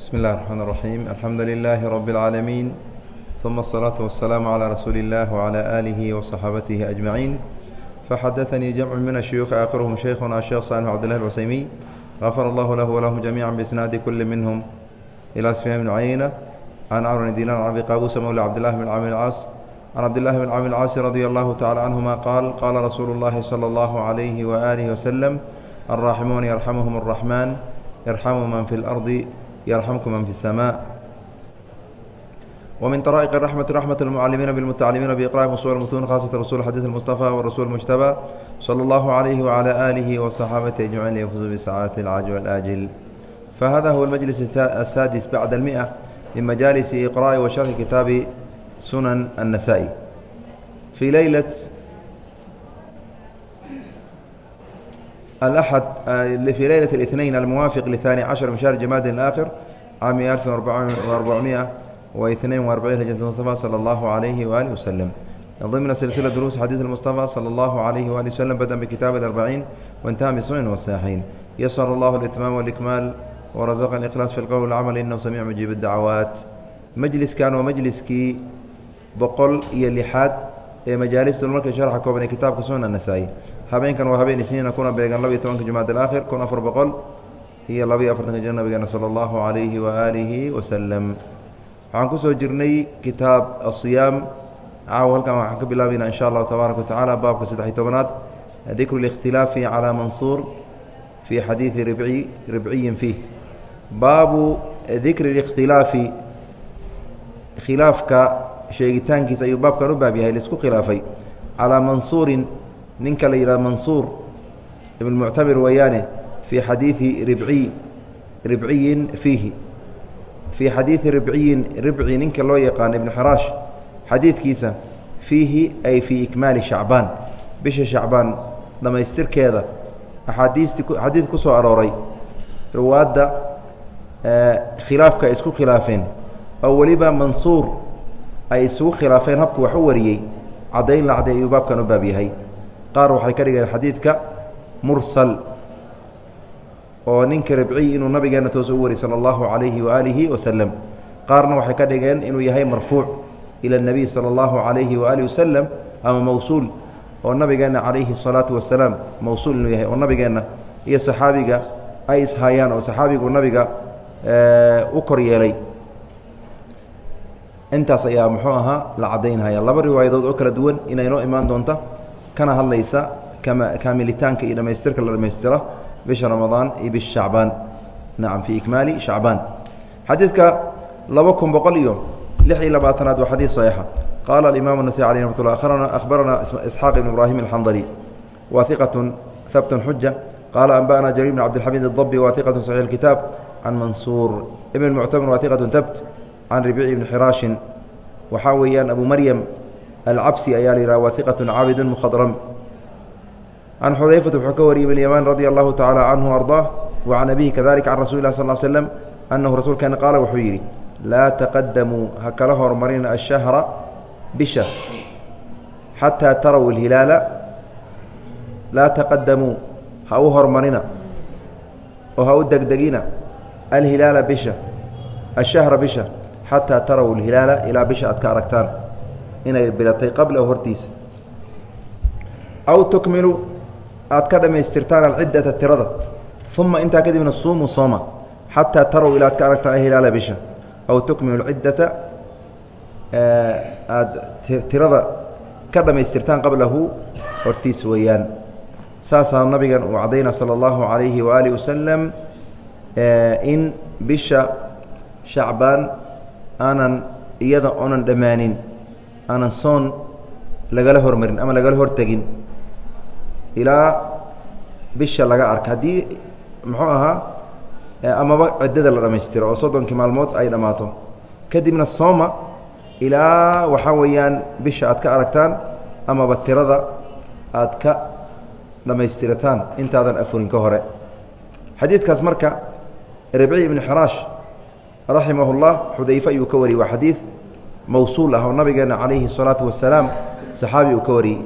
بسم الله الرحمن الرحيم الحمد لله رب العالمين ثم الصلاة والسلام على رسول الله وعلى آله وصحابته أجمعين فحدثني جمع من الشيوخ آخرهم شيخنا الشيخ صالح عبد الله العسيمي غفر الله له ولهم جميعا بإسناد كل منهم إلى سفيان بن عيينة عن عمرو بن دينار عن أبي قابوس مولى عبد الله بن عامر العاص عن عبد الله بن عامر العاص رضي الله تعالى عنهما قال قال رسول الله صلى الله عليه وآله وسلم الراحمون يرحمهم الرحمن يرحم من في الأرض يرحمكم من في السماء ومن طرائق الرحمة رحمة المعلمين بالمتعلمين بإقراء أصول المتون خاصة رسول الحديث المصطفى والرسول المجتبى صلى الله عليه وعلى آله وصحابته أجمعين ليفوزوا بسعادة العاجل والآجل فهذا هو المجلس السادس بعد المئة من مجالس إقراء وشرح كتاب سنن النسائي في ليلة الأحد في ليلة الاثنين الموافق لثاني عشر من شهر جماد الآخر عام 1442 هجرة المصطفى صلى الله عليه وآله وسلم ضمن سلسلة دروس حديث المصطفى صلى الله عليه وآله وسلم بدأ بكتاب الأربعين وانتهى بسنن والساحين يسر الله الإتمام والإكمال ورزق الإخلاص في القول والعمل إنه سميع مجيب الدعوات مجلس كان ومجلسكii boqol iyo lixaad ee majaalista marka sharxa kooban ee kitaabka sunan النasaa'i habeenkan waa habeen isniina kuna beegan laba iyo tobanka jumcad alaakhir kun afar boqol iyo labaiyo afartanka jir nabigeena sala allahu calayhi waaalihi wasalam waxaan ku soo jirnay kitaab asiyaam caawa halkan waxaan ka bilaabayna in sha allahu tabaaraka wa tacaala baabka saddex-iy tobanaad dikru اlikhtilaafi calaa mansuur fii xadiidi ribci ribciyin fiih. Baabu dikri اlikhtilaafi khilaafka sheegitaankiisa ayuu baabkan u baab yahay la isku khilaafay. Calaa mansuurin ninka la yidhahdo mansuur ibn muctamir weeyaane fii xadiidi ribciy ribciyin fiihi. Fii xadiidi ribciyin ribci ninka loo yaqaano ibnu xiraash xadiidkiisa fiihi ay fii ikmaali shacbaan. Bisha shacbaan dhammaystirkeeda axaadiistii xadiid ku soo arooray. Ruwaadda khilaafka ay isku khilaafeen. Oo weliba mansuur ay isugu khilaafeen habku wax u wariyey. Caddayn la cadday ayuu baabkan u baab yahay qaar waxay ka dhigeen xadiidka mursal oo ninka ribciy inuu nabigeena toos u wari salى اllahu عalayhi waalihi wasalam qaarna waxay ka dhigeen inuu yahay marfuuc ilى الnabiy salى اllahu عalayhi waalihi wasalam ama mawsuul oo nabigeenna calayhi الsalaatu wasalaam mawsuul inuu yahay oo nabigeenna iyo saxaabiga ay ishayaan oo saxaabigu nabiga u kor yeelay intaas ayaa muxuu ahaa la caddaynhaya laba riwaayadood oo kala duwan inay noo imaan doonta kana hadlaysa kaamilitaanka iyo dhammaystirka la dhammaystira bisha ramadaan iyo bisha shacbaan. Nacam fii ikmaali shacbaan. Xadiidka laba kun boqol iyo lix iyo labaatanaad waa xadiid saxiixa qaala alimaamu nasai aleyh ramat ullah akhbarana akhbaranaa isxaaq ibn ibraahim alxandali waahiqatun habtun xuja qaala anba'ana jariir bn cabdilxamiid adabbi waahiqatun saxiix alkitaab can mansuur ibn muctamir waahiqatun tabt can ribiici ibni xiraashin waxaa weeyaan abu maryam alcabsi ayaa la yidhaha wa hiqaة caabidun mkhadram can xudayfata wuxuu ka wariyey bnyamaan radia allahu tacaala canhu ardaa wa can abihi kadalika can rasuli lah sal l slem annahu rasuulkeena qaala wuxuu yidhi laa taqadamuu ha kala hormarina ashahra bisha xataa taraw اlhilaala laa taqadamuu ha u hormarina oo ha u degdegina alhilaala bisha ashahra bisha xataa taraw اlhilaala ilaa bisha aad ka aragtaan inay bilatay qabla hortiisa. Aw tukmilu aad ka dhammaystirtaan alciddata tirada. Uma intaa kadibna suumuu sooma xataa tarow ilaa ad ka aragtaan hilaala bisha. Aw tukmilu ciddata aada tirada ka dhammaystirtaan qablahu hortiis weeyaan. Saasaa nabigan uu caddayna sala allahu calayhi waaalih wasalam in bisha shacbaan aanan iyada oonan dhammaanin aanan soon lagala hormarin ama lagala hortegin ilaa bisha laga arka. Haddii muxuu ahaa amaba ciddada la dhammaystiro oo soddonkii maalmood ay dhammaato kadibna sooma ilaa waxaa weeyaan bisha aad ka aragtaan amaba tirada aad ka dhammaystirataan intaadan afurin ka hore. Xadiidkaas marka ribci ibnu xiraash raximahullah xudayfe ayuu ka wariyey waa xadiid mawsuul ah oo nabigeena calayhi الsalaatu wasalaam saxaabi uu ka wariyey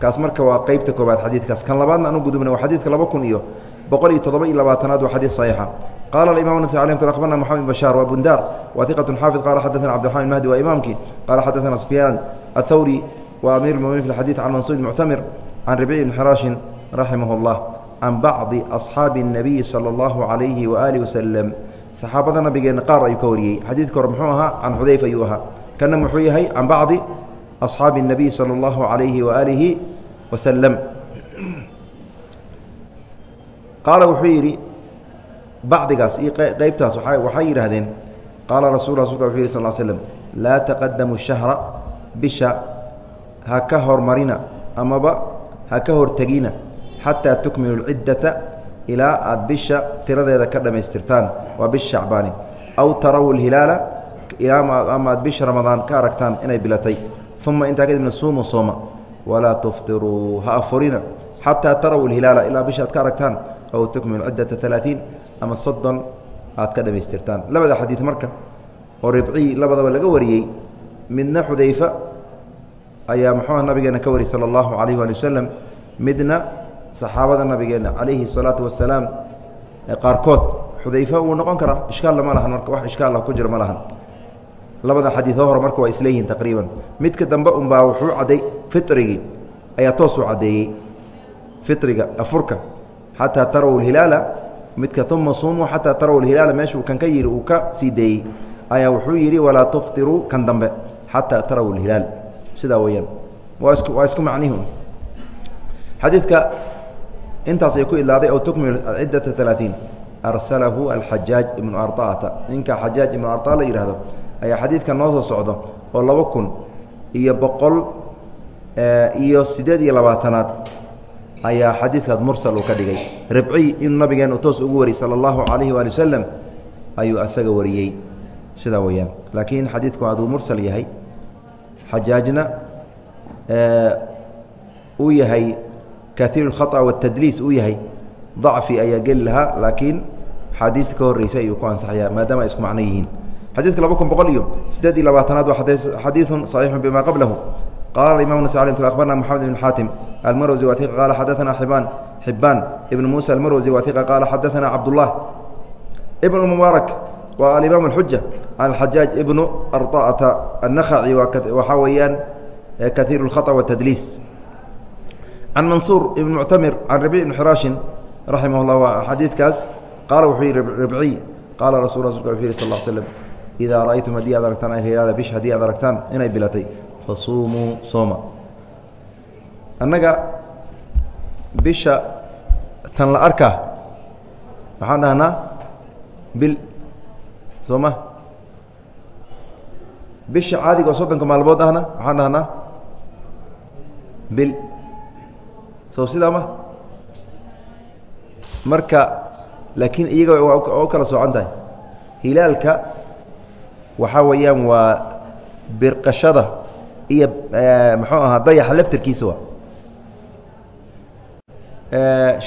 kaas marka waa qeybta koobaad xadiidkaas kan labaadna anu gudubna waa xadiidka laba kun iyo boqol iyo toddoba iyo labaatanaad waa xadiid saxiixa qala imam nas alي abarna mxamed bn bashaar wa bundar wa iqaة xaafid qala xadaثna cbdiرaحman mahdi waa imaamkii qala xadaثna sufyaan aلthawri wa amir اmuminin fi xadيث can mansuur muctamir can ribci bn xiraashin raximah اllah can bacdi أصxaabi الnabiyi salى اllahu عalayhi waali waslm saxaabada nabigeena qaar ayuu ka wariyey xadiidka hore muxuu ahaa can xudayf ayuu ahaa kana muxuu yahay can bacdi أصxaabi الnabiy salى اllahu عalayhi waalihi waslm qaala wuxuu yidhi bacdigaas iyo qeybtaas waxay yidhaahdeen qaala rasul rasulka wuxu yih sal slm laa taqadamu shahra bisha ha ka hormarina amaba ha ka hortegina xataa tukmilu lciddata ilaa aad bisha tiradeeda ka dhammaystirtaan waa bisha shacbaani aw taraw lhilaala ama aad bisha ramadaan ka aragtaan inay bilatay uma intaa kadibna suumu sooma walaa tuftiruu ha afurina xataa taraw lhilaala ilaa bisha aad ka aragtaan aw tukmilu ciddata alaaثiin ama soddon aad ka dhamaystirtaan labada xadiid marka oo ribciy labadaba laga wariyey midna xudayfa ayaa muxuuha nabigeena ka wariyey sala allahu calayh waali wasalam midna saxaabada nabigeena calayhi الsalaatu wasalaam qaarkood xudayfa wuu noqon karaa ishkaalla ma lahan marka wax ishkaalla ku jira ma lahan labada xadiioo hore marka waa isleeyihiin taqriiban. Midka dambe unbaa wuxuu cadday firigii ayaa toos u caddeeyey firiga afurka. Xataa tarow hilaala midka uma suumuu xataa tarow hilaala meeshuu kan ka yidhi uu ka sii deeyey ayaa wuxuu yidhi walaa tuftiruu kan dambe xataa tarow hilaal. Sidaa weyaan waa isku macnihi xadiidka intaas ay ku idlaaday oo tukmil ciddata alaaiin arsalahu alxajaaj ibnu arطacata ninka xajaaj ibnu arطaa la yihahdo ayaa xadiidka noo soo socdo oo laba kun iyo boqol iyo siddeed iyo labaatanaad ayaa xadiidkaas mursal uu ka dhigay ribciy inuu nabigeena toos ugu wariyey sala allahu calayhi waali wasalam ayuu asaga wariyey sidaa weeyaan laakiin xadiidku hadduu mursal yahay xajaajna uu yahay kaiir اkhaطأ wالtadliis uu yahay ضacfi ayaa geli lahaa laakiin axaadiista ka horreysay ayuu ku ansaxayaa maadaama ay isku macno yihiin xadiidka laba kun boqol iyo siddeed iyo labaatanaad waa xadiiثu صaxiixu bima qablahu qala imam nas abarna mxamed ibn xaatim almarwsi waثiqa qaala xadaثana xibaan xibaan ibn muusa almarwsi waثiqa qaala xadaثana cabdالlah ibn mubaarak waa alimaam اxuja can xajaaj ibnu arطa'ata الnakhaci waxaa weeyaan kaiir الkhaطأ wالtadliis can mansuur ibn muctamir can rabic ibn xiraashin raximah اllah waa xadiidkaas qaala wuxuu yihi ribciy qaala rasul rasulka wuxuu yihi sal ll slm idaa ra'aytum haddii aad aragtaan alhilaala bish haddii aad aragtaan inay bilatay fasuumuu sooma annaga bisha tan la arkaa waxaan dhahnaa bil soo bisha caadiga oo soddonka maalmood ahna waxaan dhahnaa bil so sidaa ma marka laakiin iyaga u kala soocan tahay hilaalka waxaa weeyaan waa birqashada iyo muxuu ahaa dayaxa laftirkiisa waa.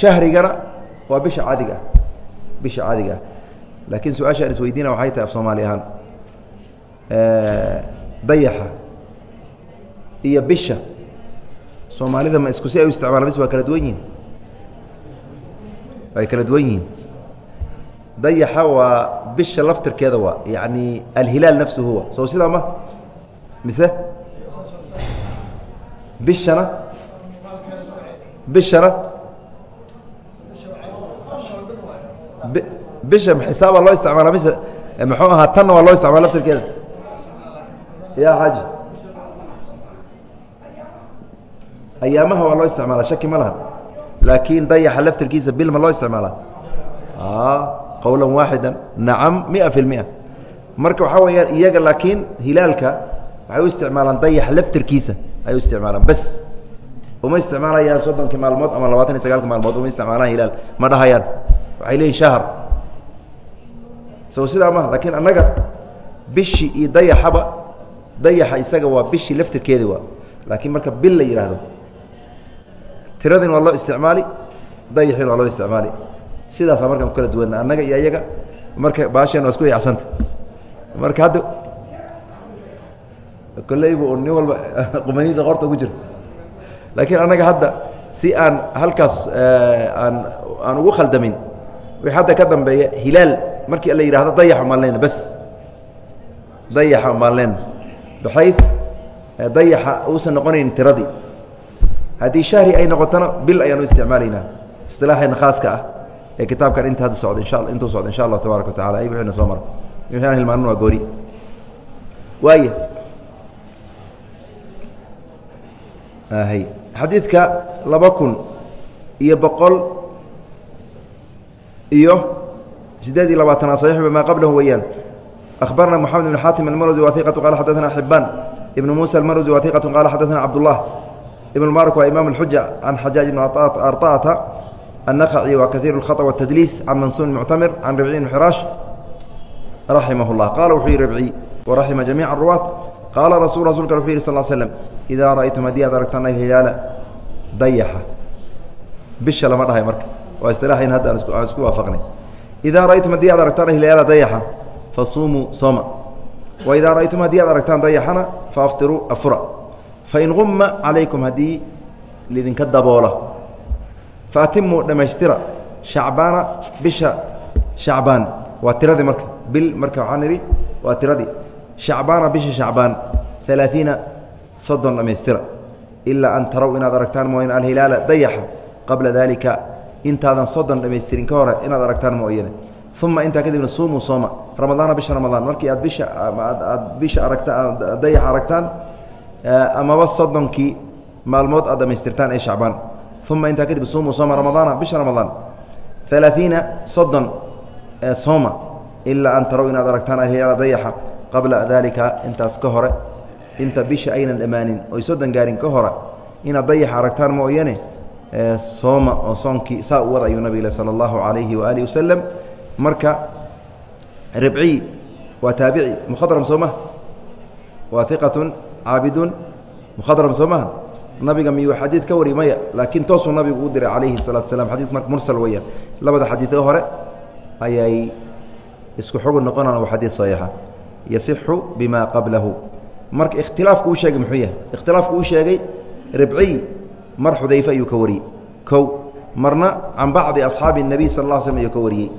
Shahrigana waa bisha caadiga ah bisha caadiga ah. Laakiin su'aasha aan isweydiina waxay tahay af soomaali ahaan. Dayaxa iyo bisha. Soomaalida ma isku si ay u isticmaala bis waa kala duwan yihiin ay kala duwan yihiin dayaxa waa bisha laftirkeeda waa yacni alhilaal nafsu huwa soo sidaa ma? Mise? Bishana? Bishana? Bisha xisaaba loo isticmaala mise muxuu ahaa tanna waa loo isticmaala laftirkeeda? Ya xaaji. Ayaamaha waa loo isticmaala shaki ma laha. Laakiin dayaxa laftirkiisa bil ma loo isticmaala qowla waaxida nacam mia fi lmia marka waxaa weyaan iyaga laakiin hilaalka waxay u isticmaalaan dayax laftirkiisa ay u isticmaalaan bas. Uma isticmaalayaan soddonkii maalmood ama labaatan iyo sagaalki maalmood uma isticmaalaan hilaal. Ma dhahayaan. Waxay leeyihiin shahr so sidaa maha laakiin annaga bishi iyo dayaxaba dayaxa isaga waa bishii laftirkeedi waa. Laakiin marka bil la yidhaahdo tiradin waa loo isticmaali dayaxin waa loo isticmaali sidaasaa markaan ku kala duwana annaga iyo ayaga marka baasheen waa isku yacsanta marka hadda koleyba u nin walba qumanihiisa qorta ugu jiro. Laakiin annaga hadda si aan halkaas aan aan ugu khaldamin wixii hadda ka dambeeya hilaal markii la yidhahdo dayax umaan leyna bas. Dayaxa umaan leyna baxay dayaxa uusan noqonayn tiradii haddii shahri ay noqotona bil ayaanu isticmaalaynaa. Isilaaxeena khaaska ah ee kitaabkan inta hadda socda insha intuu socda insha allah tabaaraka wa tacala ay wixiina soo mara wixii aan hilmaanin waa gooni waaya hy xadiidka laba kun iyo boqol iyo sideed iyo labaatanaad saxiix bima qablahu weeyaan akhbarna moxamed ibn xaatim almarwsi wahiqatu qala xadaثna xibaan ibn muusa almarwsi wahiqatu qala xadaثna cabdullah ibn mubarak waa imaam اlxuja can xajaaj ibn arطa'ata النخعي وكثير الخطأ والتدليس عن منصور المعتمر عن ربعي بن حراش رحمه الله قال وxuu yihi ربعي ورحم جميع الرواة قال رسول رsulka وxuu yihi صل سلم إذا رأيتم haddii aad aragtaan الهilaala dayaxa bisha lama dhahay marka waa اsطiلاaxayn hadda aan isku waafaqnay إذا رأيتم haddii aad aragtaan الهilaala dayaxa فصuumuu sooma وإذا رأيتم haddii aad aragtaan dayaxana فأfطiruu afura fain غuma عalayكم haddii lidinka fatimuu dhammaystira shacbaana bisha shacbaan. Waa tiradii marka. Bil marka waxaan idhi waa tiradii shacbaana bisha shacbaan. Alaaثiina soddon dhammaystira ilaa an tarow inaad aragtaan mooyane alhilaala dayaxa qabla daalika. Intaadan soddon dhammaystirin ka hore inaad aragtaan mooyane. Uma intaa kadibna suumuu sooma. Ramadaana bisha ramadaan. Markii aad bisha aad bisha aragta dayaxa aragtaan amaba soddonkii maalmood aad dhammaystirtaan ee shacbaan uma intaa kadib suumuu sooma ramadaana bisha ramadaan alaaiina soddon sooma ilaa an tarow inaad aragtaan ahyala dayaxa qabla daalika intaas ka hore inta bisha aynan dhammaanin oy soddon gaarin ka hore inaad dayaxa aragtaan mooyane sooma oo soonkii saa u wada ayuu nabig sala allahu calayhi waaalih wasalam marka ribciy waa taabici mukhadram soo maha waa iqatun caabidun mukhadram soo maha nabiga miyuu xadiid ka wari maya laakiin toosuu nabigu u diray calayhi الsalatu slam xadid marka mursal weeyaan labada xadiidka hore ayay isku xugun noqonaan waa xadiid saxiixa yasixu bima qablahu marka ikhtilaafku u sheegay muxuu yahay ikhtilaafku u sheegay ribciy mar xudayfe ayuu ka wariyey kow marna can bacdi asxaabi الnabiy sal اla slm ayuu ka wariyey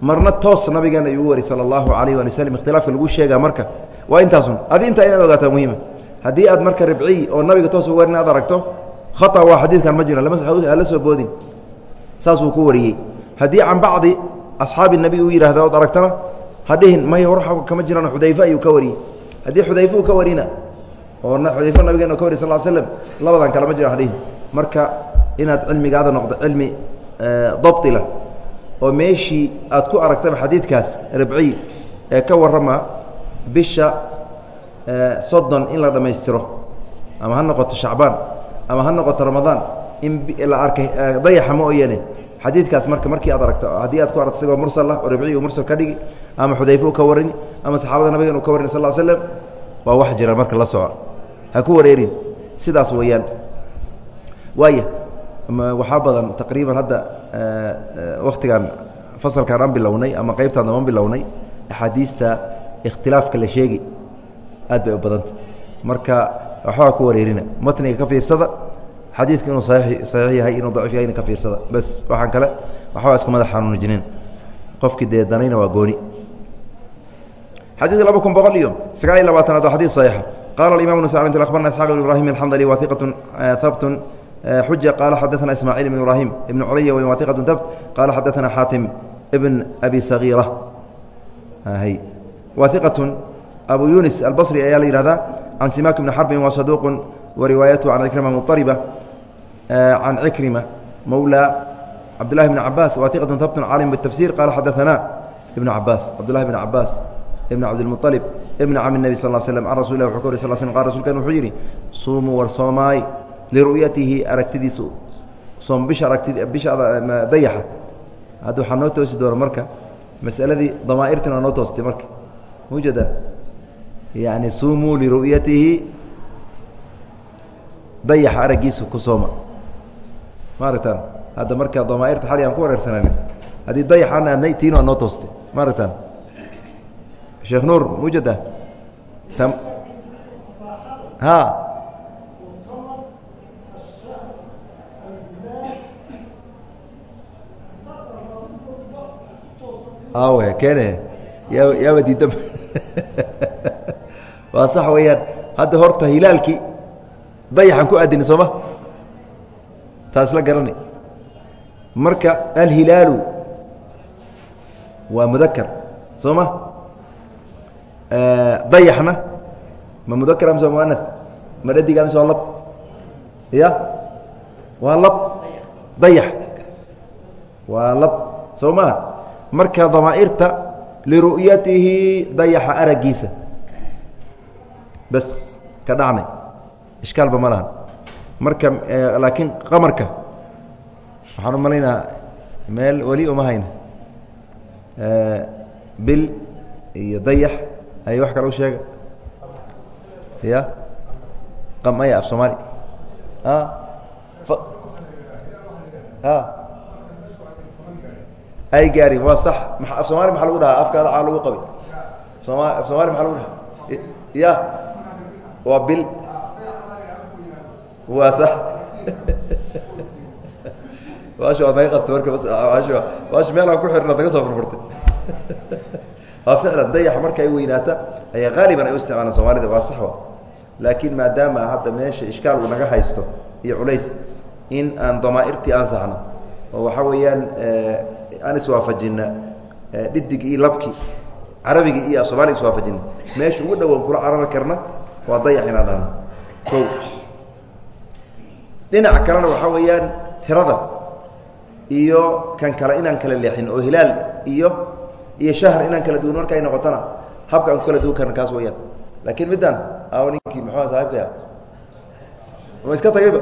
marna toos nabigeena ayuu u wari salى اllahu alayh ali waslm ikhtilaafka lagu sheegaa marka waa intaasun adi intaa inaad ogaataa muhiima haddii aad marka ribciy oo nabiga toos u warin aad aragto khata waa xadiidkan ma jira hala soo boodin. Saasuu ku wariyey. Haddii can bacdi asxaabi nabiy uu yidhahda ood aragtana hadhihin maya war kama jiraan xudayfe ayuu ka wariyey. Haddii xudayfe uu ka warina oo xudayfe nabigeena ka wariy sal l slm labadan kalema jira hadhihin. Marka inaad cilmigaada noqdo cilmi dabtila oo meeshii aad ku aragtaba xadiidkaas ribciy ee ka warrama bisha soddon in la dhammaystiro ama ha noqoto shacbaan ama ha noqoto ramadaan in la arkay dayaxa mooyane xadiidkaas marka markii aad aragto haddii aad ku aragto isagoo mursal ah oo ribciy uu mursal ka dhigi ama xudayfe u ka warini ama saxaabada nabigan uu ka warini sal l slam waa wax jira marka la soco ha ku wareerin. Sidaas weeyaan. Waaya waxaa badan taqriiban hadda waktigan fasalkan aan bilownay ama qeybtaan aan bilownay axaadiista ikhtilaafka la sheegi aad bay u badanta. Marka waxbaa ku wareerina. Matniga ka fiirsada xadiidku inuu saxiix yahay inuu daciif yahayna ka fiirsada. Bes waxaan kale waxbaa isku madax xanuunijinin qofkii dee danayna waa gooni abu yunis albصri ayaa la yihahdaa can simak bni xarbin wa saduq wa riwaayathu can cikrima muطariba can cikrima mowlى cabdالlahi bn cabaas wa iqaة habt caalim bالtafsir qala xadaثna ibn cabaas cabdالlahi bn cabaas ibn cabdilmuطalib ibna cami nebi sal slm can rasul lah wuxuu ka wary sal sl qal rsulkan wuxuu yidhi suumuu war soomaay liru'yatihi aragtidiisu soom bisha aragti bisha dayaxa hadda waxaa noo toosi doona marka masaladii damaa'irtin waa noo toostay marka mujada yani suumuu liru'yatihi dayaxa araggiisa ku sooma. Ma aragtaan hadda marka damaa'irta xali aan ku wareersanani haddii dayax aan aadnay tiin waa noo toostay ma aragtaan sheekh mujada ha. Awe keene. Yaa yaaba diidaba waa sax weeyaan. Hadda horta hilaalkii dayaxan ku aadini sooma. Taas la garani. Marka alhilaalu waa mudakar soo dayaxna ma mudakar amse muanad ma dhadig amse waa lab? Ya waa lab. Dayax. Waa lab soo maa marka damaa'irta liru'yatihi dayaxa aragiisa bas ka dhacnay ishkaalba ma lahan marka laakiin qamarka waxaan u malaynaa meel weli uma hayna bil iyo dayax ay wax kale u sheega ya qamaya af soomaali ay gaari waa sax af soomali maxaa lagu dhahaa afkaada aa lagu qabi sooma af soomali maxaa lagu dhahaa ya waa bil. Waa sax. Baasha waad naga qasta marka baasha baasha meel aan ku xirna naga soo furfurtay. Waa ficlan dayaxa marka ay weynaata ayaa haaliban ay u isticmaalaan soomaalida waa sax wa. Laakiin maadaama hadda meesha ishkaal uu naga haysto iyo culays in aan damaa'irtii ansaxno oo waxaa weeyaan aan iswaafajina dhidig iyo labki carabigi iyo somalia iswaafajina meesha ugu dhowan kula carari karna waa dayax inaan dhahno o dhinac kalena waxaa weeyaan tirada iyo kan kale inaan kala leexin oo hilaal iyo iyo shahr inaan kala duwan marka ay noqotona habka aan ku kala duwan karna kaas weyaan laakiin middan aw ninkii muxua saaibkaya ma iska tagayba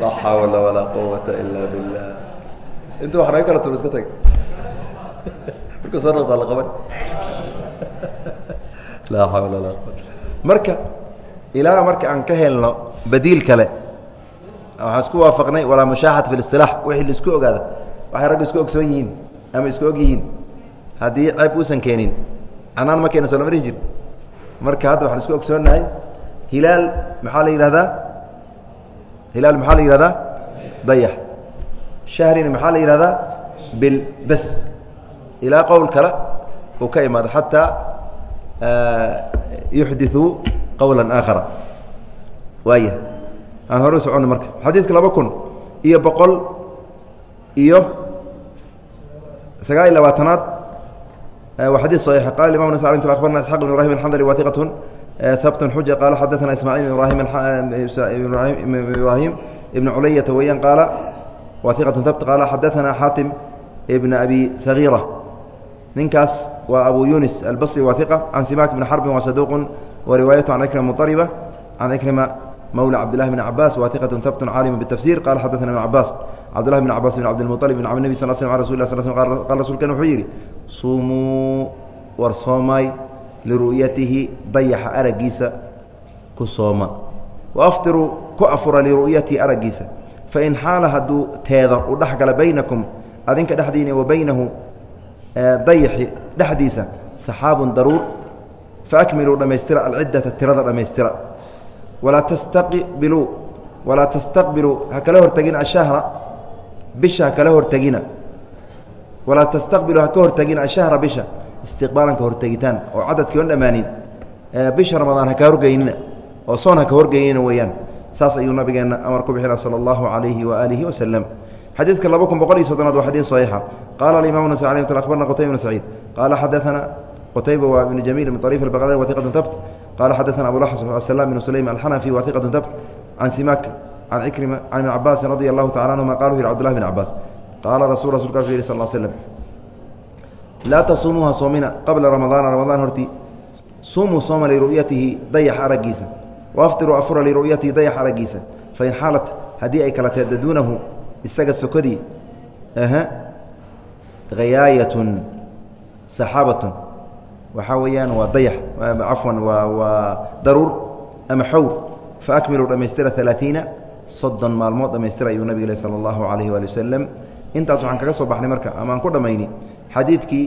laa xawla walaa quwata ila billah. Inta wax naga kala tuur iska tagay marka soo noqdaa la qaban laa xawla walaa quwata marka ilaa marka aan ka helno badiil kale waxaan isku waafaqnay walaa mushaaxat fi اlisilaax wixii la isku ogaada. Waxay ragga isku ogsoon yihiin ama isku og haddii ceeb uusan keenin. Canaan ma keena soo lama dhihi marka hadda waxaan isku ogsoonnahay hilaal maxaa la yidhahdaa hilaal maxaa la yihahdaa dayax shahrina maxaa la yihahdaa bil bes ilaa qowl kale uu ka imaado xataa yuxdiثuu qowla aakhara waaya aan hore u soconno marka xadiidka laba kun iyo boqol iyo sagaal iyo labaatanaad waa xadيث صحيح qال imam نس أخبرna اسحاq بن ibrahim الحndري وثiqة habt xuja qال xadثna ismاعيل بن ibrahim بن culyة weeyaan qaala wa ثiqة habt qaala xadثna xاatim بن أbي صغيرة ninkaas waa abu yunis albصري wa ثiqة can simak بن xرب wa صaduq وriwaayaة عan إkrma mطربة can إkrma mولى cabdاللahi بن cabاs wa ثiqة habt cاalم بالتفsيr qala xadثna بن cabاs cabdالlahi بن cabاs بن cabdالمطلب بن cم نبي sل sلم رsul ه sل qal rasulkan wuxuu yidhi sumuu war soomay liru'yatihi dayaxa araggiisa ku sooma wa aftiruu ku afura liru'yatihi araggiisa fain xaala hadduu teeda u dhex gala baynakum adinka dhexdiina wa baynahu dayaxi dhexdiisa saxaabun daruur faakmiluu dhammaystira alciddata tirada dhammaystira walaa tastaqbiluu walaa tastaqbiluu ha kala hortegina ashahra bisha ha kala hortegina walaa tastaqbilu ha ka hortegina ashahra bisha istiqbaalan hortegitaan oo cadadkii on dhammaanin bisha ramadaan ha ka horgeynina oo soon ha ka horgeynina weeyaan. Saas ayuu nabigeenna amar ku bixina sala allahu calayhi waaalihi wasalam xadiidka laba kun boqol iyo soddonaad waa xadiid saxiixa. Qaala alimamu nasai alay mt akhbarna qutayba bn saciid. Qaala xadaثana qutayba waa ibnu jamiil min ariif albaqdadi wa iqatu tabt. Qaala xadaثana abulaxs asalaam bn sulaym alxanafi wa iqatu tabt. Can simak can cikrima can ibn cabaasin radi allahu tacala anhuma qala yhi cbdullahi bn cabaas qaala rasul rasulka wuxuu yihi sal l slm laa tasuumuuha soomina qabla ramadaana ramadaan hortii sumuu sooma liru'yatihi dayax araggiisa. Waaftiruu afura liru'yatihi dayax araggiisa. Fain xaalat haddii ay kala teedda duunahu isaga sokodii hayaayatun saxaabatun. Waxaa weeyaan waa dayax cafwan waa waa daruur ama xowr faakmiluu dhammaystira alaaiina soddon maalmood dhammaystira ayuu nabig leh sala allahu calayhi waali wasalam intaas waxaan kaga soo baxnay marka ama ku dhammayni xadiidkii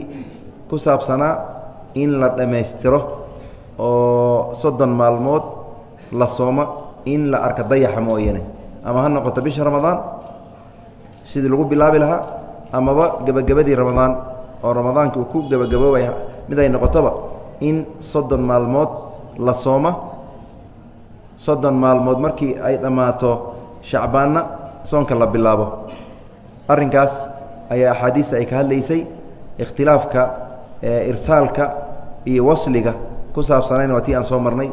ku saabsanaa in la dhammaystiro oo soddon maalmood la sooma in la arka dayaxa mooyane ama ha noqoto bisha ramadaan sidii lagu bilaabi lahaa amaba gebagabadii ramadaan oo ramadaanka ku gebagaboobay mid ay noqotoba in soddon maalmood la sooma soddon maalmood markii ay dhammaato shacbaanna soonka la bilaabo. Arrinkaas ayaa axaadiista ay ka hadlaysay ikhtilaafka irsaalka iyo wasliga ku saabsanayn waa tii aan soo marnay.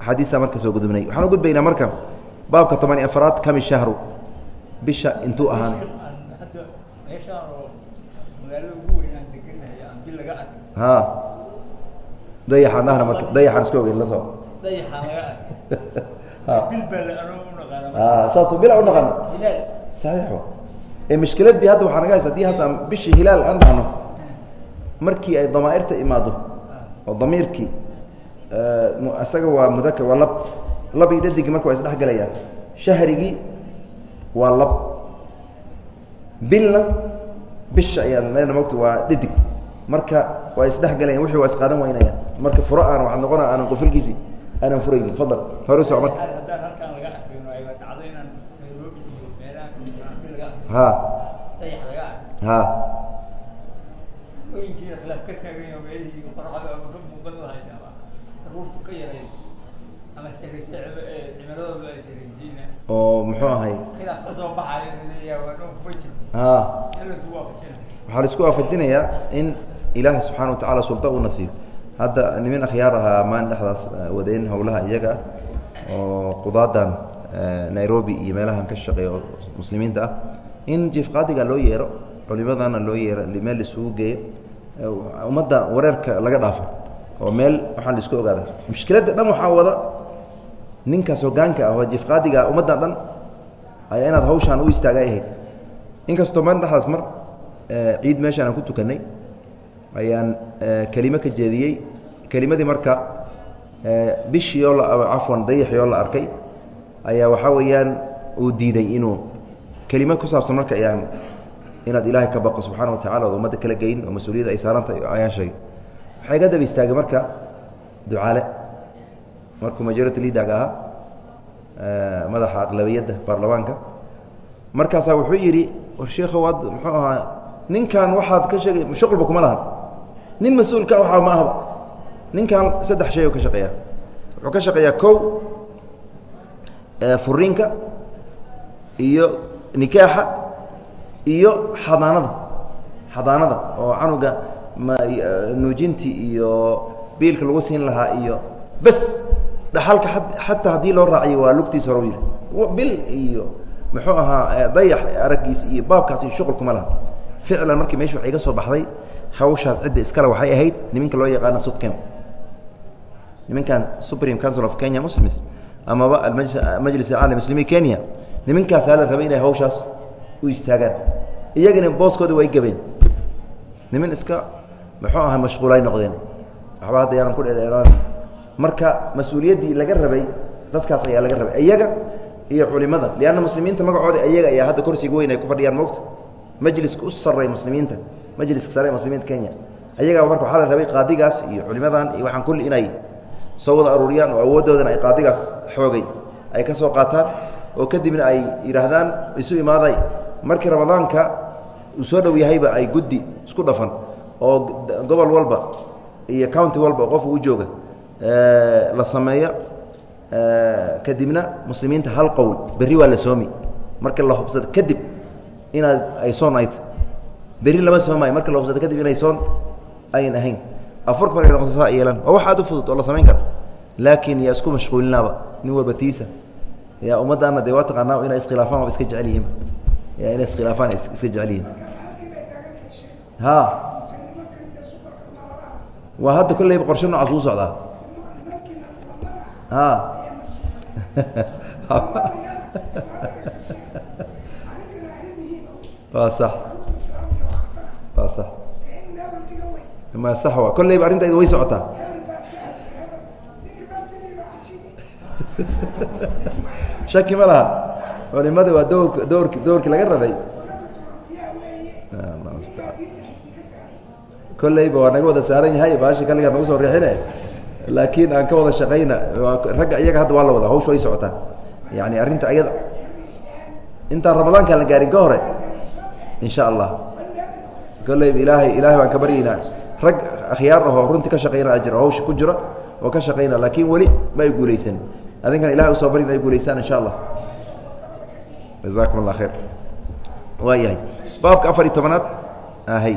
Axaadiistaa marka soo gudubnay. Waxaan u gudbaynaa marka baabka toban afaraad kami shahru bisha intuu ahaan. Ha. Dayaxaan dhahna marka dayaxaan iska ogeyn la soo. Saasu bila unaqaano saxiix ee mishkiladii hadda waxaa naga haysa haddii hadda bishii hilaal aan dhahno markii ay damaairta imaado oo damiirkii isaga waa mudakar waa lab lab iyo dhadigii marka waa isdhex galayaan shahrigii waa lab. Bilna bisha ayaa mogta waa dhadig marka waa isdhex galayan wixii waa isqaadan waynayaan marka furo aan waxaa noqona aanan qofilkiisi aanan furaynin fadal hore soc marka. Ha ha oo muxuu ahay? Ha waxaa la isku waafajinayaa in ilaahi subxaana wa tacala sulta uuna siiyo hadda nimin akhyaar ahaa maalin dhexdaas wadeen howlaha iyaga oo qudaadan nairobi iyo meelahan ka shaqeeya oo muslimiinta ah in jiif qaadiga loo yeero culimadana loo yeero meel isugu geeyo ummadda wareerka laga dhaafo oo meel waxaa la isku ogaada mushkiladda dhan waxaa wada ninkaas hogaanka ah oo jiif qaadiga ummaddan dhan ayaa inaad hawshaan u istaaga ay ahayd. Inkastoo dhexdaas mar ciid meeshaan aan ku tukanay ayaan kelimo ka jeediyey. Kelimadii marka bishii oo la cafwan dayaxii oo la arkay ayaa waxaa weeyaan uu diiday inuu kelimo ku saabsan marka ayaan inaad ilaahay ka baqo subxaana wa tacala ood ummadda kala geyn oo mas'uuliyadda ay saarantahay ayaan sheegay. Waxaa iga daba istaagay marka ducaale markuu majority leaderga ahaa madaxa aqlabiyadda baarlamaanka markaasaa wuxuu yidhi war sheekhow ad muxuu ahaa ninkan waxaad ka sheegay shuqulba kuma lahan. Nin mas'uulka waxaa ma ahba. Ninkan saddex shay oo ka shaqeeya wuxuu ka shaqeeyaa kow furiinka iyo nikaaxa iyo xadaanada. Xadaanada oo canuga nuujinti iyo biilka lagu siin lahaa iyo bes dhaxalka xataa haddii loo raaciyo waa lugtiis hore u yidhi bil iyo muxuu ahaa dayax araggiis iyo baabkaas iyo shuqul kuma laha. Ficlan markii meesha wax iga soo baxday hawshaas cidda iskale waxay ahayd niminka loo yaqaana subkem niminkan supreme council of kenya muslims amaba amajlis acali muslimi kenya niminkaasaa la rabay inay hawshaas u istaagaan. Iyagana booskooda way gabeen. Nimin iska muxuu ahaa mashquulay noqdeen. Waxba hadda yaanan ku dheereeraan marka mas'uuliyaddii laga rabay dadkaas ayaa laga rabay. Iyaga iyo culimada lianna muslimiinta magacooda iyaga ayaa hadda korsiga weyn ay ku fadhiyaan moogta majliska u sarey muslimiinta majliska sare muslimiinta kenya. Ayagaa marka waxaa la rabay qaadigaas iyo culimadan iyo waxaan kulli inay soo wada aruuriyaan oo awooddoodana ay qaadigaas xoogay ay ka soo qaataan oo kadibna ay yidhaahdaan isu imaaday. Markii ramadaanka uu soo dhow yahayba ay guddi isku dhafan oo gobol walba iyo county walba oo qofka u jooga la sameeyo kadibna muslimiinta hal qowl berri waa la soomi. Marka la hubsado kadib inaad ay soon ayta berri lama soomaayo marka la hubsado kadib inay soon ayn ahayn. Afurka markay noqoto saa yeelan waa wax aad u fudud oo la samayn kara laakiin yaa isku mashquulinaaba nin walba tiisa. Yaa ummaddaana dee waa taqaanaa inay iskhilaafaan waaba iska jecel yihiin ya inay iskhilaafaan iska jecel yihiin ha waa hadda kolleyba qorshe noocaas uu socdaa ha waa sax. Waa sax. Ma sax wa kolleyba arrintayda way socotaa. Shaki ma laha. Culimada waa dowrk dowrki dowrkii laga rabay. Kolleyba waa naga wada saaran yahay baashi kaligaa nagu soo riixine laakiin aan ka wada shaqayna ragga iyaga hadda waa la wada hawsha way socotaa. Yani arrinta ayada intaan ramadaankaan la gaarin ka hore in sha allah kolleyba ilaahay ilahay baan ka baryaynaa. Rag akhyaar ahoo runtii ka shaqayna ajir hawsha ku jira oo ka shaqayna laakiin weli ma ay guulaysan. Adinkan ilahay u soo baryin ay guulaystaan insha allah jazakum allah khayr. Waa yahay. Baabka afar iyo tobanaad. Hay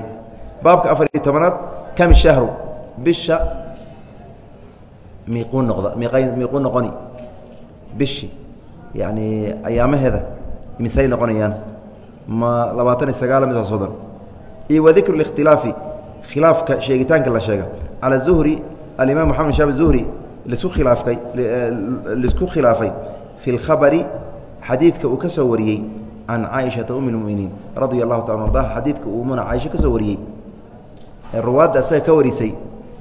baabka afar iyo tobanaad. Kam shahru? Bisha miiquu noqda miiqay miiquu noqoni bishi yacni ayaamaheeda misay noqonayaan ma labaatan iyo sagaal mise soddon iyo wadikru اlikhtilaafi khilaafka sheegitaanka la sheega cala zuhri alimaam moxamed shaab zuhri lisku khilaafkay lisku khilaafay fi اlkhabari xadiidka uu ka soo wariyey can caaishata um اlmuminiin radia allahu taala ardaha xadiidka uu umuna caaisha ka soo wariyey ee ruwaadda asaga ka warisay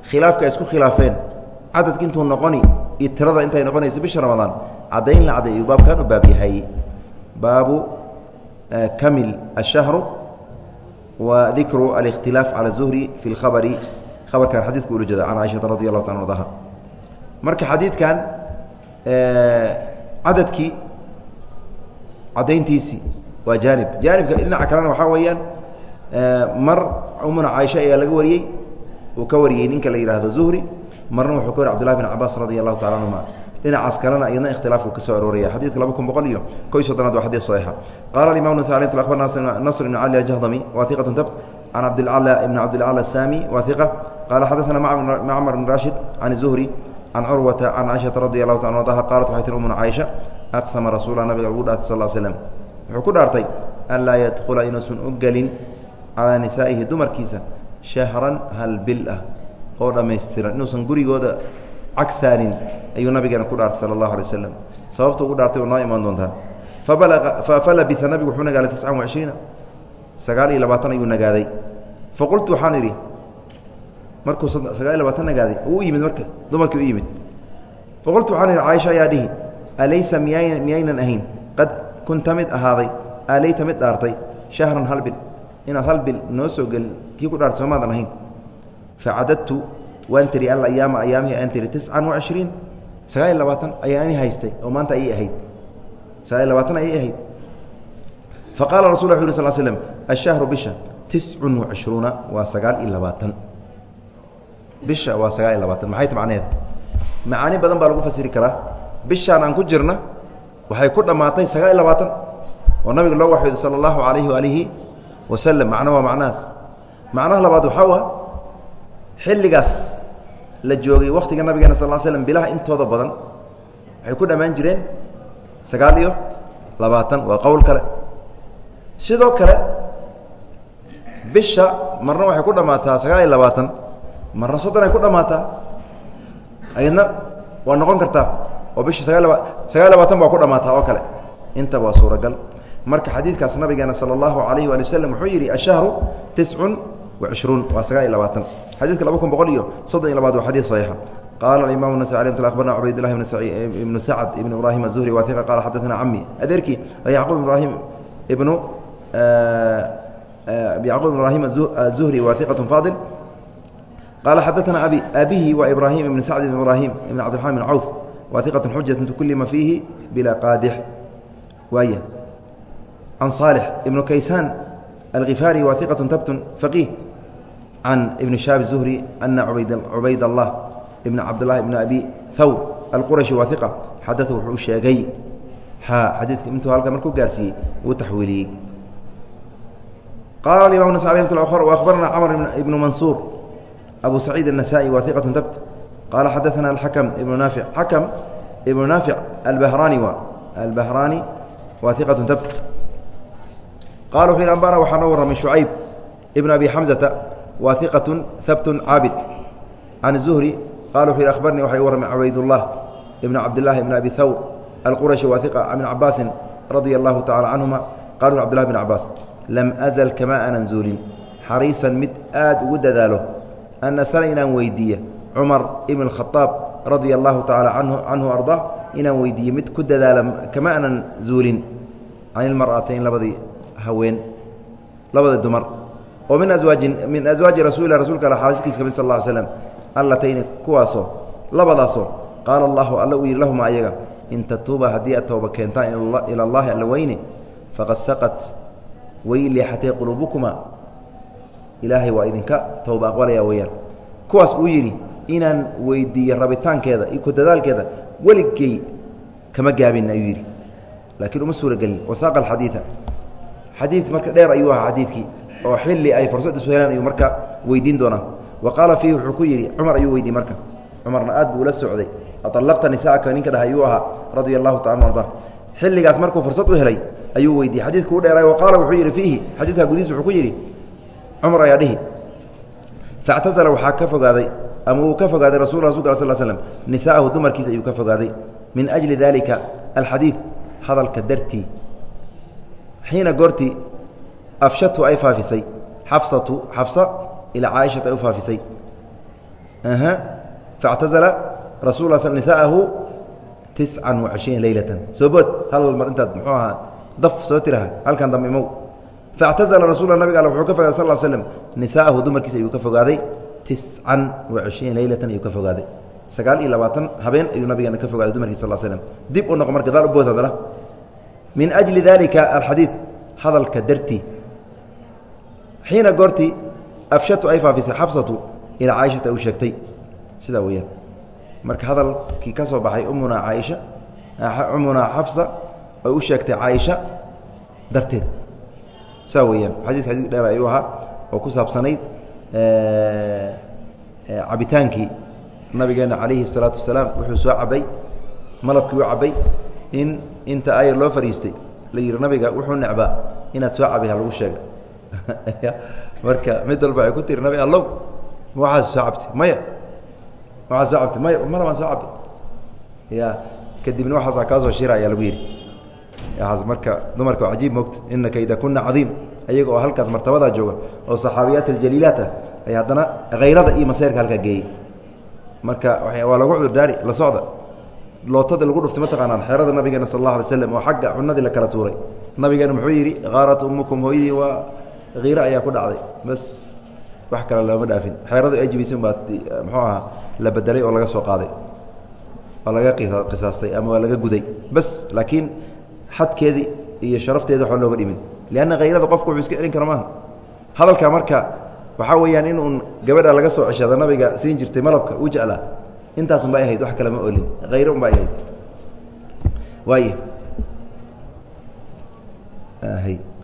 khilaafka ay isku khilaafeen cadadka intuu noqoni iyo tirada intay noqonaysa bisha ramadaan caddayn la cadday ayuu baabkan u baab yahay baabu kamil الshahru wa dikru alikhtilaaf cala zuhri fi اlkhabari khabarkan xadidka ula jeeda can caaishata radi allahu taala ardaha marka xadiidkan cadadkii caddayntiisii waa jaanib jaanibka dhinaca kalena waxaa weeyaan mar umuna caaisha ayaa laga wariyey uu ka wariyey ninka la yidhaahdo zuhri marna wuxuu ka wari cbdullahi bin cabaas radi allahu tacala anhuma. Dhinacaas kalena iyadna ikhtilaafku ka soo arooraya xadidka laba kun boqol iyo ko iyo soddonaad waa xadid saxiixa. Qaala alimam nas alay akhbar nasr ibn cali aljahdami wa iqatu tabt can cabdilcala ibn cabdilcala asami wa iqa qaala xadaثana macmar bn rashid can zuhri can curwata can caaishata radi allahu ta ardaha qaalat waxay tiri umuna caaisha aqsama rasuula nabiga lagu dhaartay sal slm wuxuu ku dhaartay an laa yadkhula inuusan u gelin calaa nisaa'ihi dumarkiisa shahran hal bil ah oo dhammaystiran inuusan gurigooda cagsaanin ayuu nabigeena ku dhaartay sala allahu alay waslem sababta ugu dhaartay oo noo imaan doontaa falabia nabigu wuxuu nagaaday tiscan wacishriina sagaal iyo labaatan ayuu nagaaday. Faqultu waxaan idhi markuu sagaal iyo labaatan nagaaday uu yimid marka dumarkii u yimid. Faqultu waxaan idhi caaisha ayaa dhihi alaysa miya miyaynan ahayn? Qad kunta mid ahaaday alayta mid dhaartay shahran hal bil. Inaad hal bil noo soo gelin kii ku dhaartay soomaadan ahayn facadadtu waan tiri alayaama ayaamihii aan tiri tiscan wacishriin sagaal iyo labaatan ayaan haystay oo maanta ayay ahayd sagaal iyo labaatan ayay ahayd faqaala rasul uri sal slm ashahru bisha tiscun wacishruuna waa sagaal iyo labaatan bisha waa sagaal iyo labaatan maxay ta macneheed macaani badan baa lagu fasiri karaa bishaan aan ku jirna waxay ku dhammaatay sagaal iyo labaatan oo nabiga loo waxyooday sala allahu alayhi waalihi wasalam macno waa macnahaas macnaha labaad waxaa xilligaas la joogay waktiga nabigeena sal l slm bilaha intooda badan waxay ku dhammaan jireen sagaal iyo labaatan waa qowl kale. Sidoo kale bisha marna waxay ku dhammaataa sagaal iyo labaatan marna soddon ay ku dhammaataa ayadna waa noqon kartaa oo bisha sagaa sagaal labaatan baa ku dhammaataa oo kale. Intaba waa suuragal. Marka xadiidkaas nabigeena sala allahu alayh waali waslm wuxuu yidhi ashahru tiscun wacishruun waa sagaal iyo labaatan xadiidka laba kun boqol iyo soddon iyo labaad waa xadiid saxiixa qaala imaam nas abarna cubaydillahi ibnu sacd ibn ibraahim azuhri waa iqa qaala xadaana cami adeerkii yacquub ibraahim ibnu yacquub ibraahim azuhri waa iqatun faadil. Qaala xadaana abi abihi waa ibraahim ibn sacd ibn ibraahim ibn cabdiraxman ibn cawf waa iqatun xujatu kuli ma fiihi bilaa qaadix. Waaya can saalix ibnu kaysaan alkhifaari waa iqatun tabtun faqiih can ibn shaab الzuhri ana cubayd allah ibn cabdlahi ibn abi thawr alqurashi waa iqa xadada wuxuu u sheegay xa xadiidka intuu halka markuu gaarsiiyey wuu taxwiiliyey qaala imam nas abarna camr ibnu mansuur abu saciid الnasaئي wa iqat tabt qaala xadaثana alxakm ibnu naafic xakm ibnu naafic albahraani wa albahraani wa iqat tabt qala wuxu yhi ambana waxaa noo warramay shucayb ibn abi xamزata wa iqaة habt caabid can الzuhri qala wuxu yhi abarnii waxa warramay cubaydullah ibn cabdillahi ibn abi thawr alqurashi wa iqa ibn cabaasin radia allahu tacala canhuma qala cbdullahi bn cabaas lam azal kama aanan zuulin xariisan mid aad ugu dadaalo an asala inaan weydiiye cumar ibn khaaab radia allahu tacaala canhu arda inaan weydiiye mid ku dadaala kama aanan zuulin can ilmar'atayn labadii haween labada dumar oo min awaaji min aswaaji rasulilah rasulka al xaaskiisa ka mid sal slam allatayni kuwaasoo labadaasoo qaala allahu alla uu yidhi lahuma ayaga in tatuuba haddii aad tooba keentaan ila allahi alla weyne faqad saqat way leexatay quluubukuma ilaahay waa idinka towba aqbalaya weyaan kuwaas uu yidhi inaan weydiiyo rabitaankeeda iyo ku dadaalkeeda weligey kama gaabin ayuu yidhi. Laakiin uma suuragelin. Wasaaqa alxadiida xadiid marka dheer ayuu ahaa xadiidkii oo xilli ay fursad isu helaan ayuu marka weydiin doonaa. Wa fiihi wuxuu ku yidhi cumar ayuu weydiiyey marka. Cumarna aad buu ula socday. Aallaqta nisaaka ninka dhaha ayuu ahaa radia allahu taala arda xilligaas markuu fursad u helay ayuu weydiiyey. Xadiidku u dheeraay wa wuxuu yidhi fiihi xadiidka gudiis wuxuu ku yidhi cumar ayaa dhihi. Factazala waxaa ka fogaaday ama uu ka fogaaday rasul rasulka al sl slm nisaahu dumarkiisa ayuu ka fogaaday. Min ajli dalika alxadiid hadalka dartii. Xiina goortii afshatu ay faafisay xafsatu xafsa ilaa caaishata ay u faafisay factazala rasul l sl nisaahu tiscan wacishriin leylatan soo bood hal mar intaad muxuu ahaa daf soo tiraha halkan dambe imow factazala rasul nabig al wuxuu ka fogaaday sal slam nisaahu dumarkiisa ayuu ka fogaaday tiscan wacishriin leylatan ayuu ka fogaaday sagaal iyo labaatan habeen ayuu nabigeena ka fogaaday dumarkiis sal slm dib u noqo marka daal u bood hadana min ajli dalika alxadiid hadalka dartii xiina goortii afshatu ay faafisay xafsatu ilaa caaishata u sheegtay. Sidaa weyaan marka hadalkii ka soo baxay umunaa caaisha umunaa xafsa ay u sheegtay caaisha darteed. Saa weeyaan. Xadiidka xadiid dheer ayuu ahaa oo ku saabsanayd cabitaankii nabigeena calayhi الsalaatu wasalaam. Wuxuu soo cabay malabkii u cabay in inta ayar loo fariistay la yihi nabiga wuxuu necbaa inaad soo cabay ha lagu sheega marka mid walba ay ku tiri nabi allow ma waxaas soo cabtay maya waxaa soo cabtay maya baan soo cabay ya kadibna waxaasaa kaa soo shira ayaa lagu yidhi. Waaas marka dumarka cajiib moogta ina kayda kuna cadiim ayaga oo halkaas martabadaa jooga oo saxaabiyaat aljaliilaat ah ay haddana hayrada iyo maseyrka halkaa geeyey marka waa lagu cudurdaari la socda. Lootada lagu dhuftay mataqaanaan xeerada nabigeena sal allah alay slam oo xagga cunadii la kala tuuray. Nabigeena muxuu yidhi kaarat umukum hooyadii waa hiiro ayaa ku dhacday. Bas wax kale looma dhaafin. Xeeradu ay jibisin baa muxuu ahaa la bedelay oo laga soo qaaday. Waa laga qisaastay ama waa laga guday. Bas laakiin xadkeedii iyo sharafteedi waxba looma dhimin. Lianna hayrada qofku wuxuu iska celin kara maaha. Hadalka marka waxaa weeyaan in uun gabadha laga soo ceshada nabiga siin jirtay malabka uu jeclaa. Intaas un bay ahayd wax kale ma olin hayre un bay ahayd waay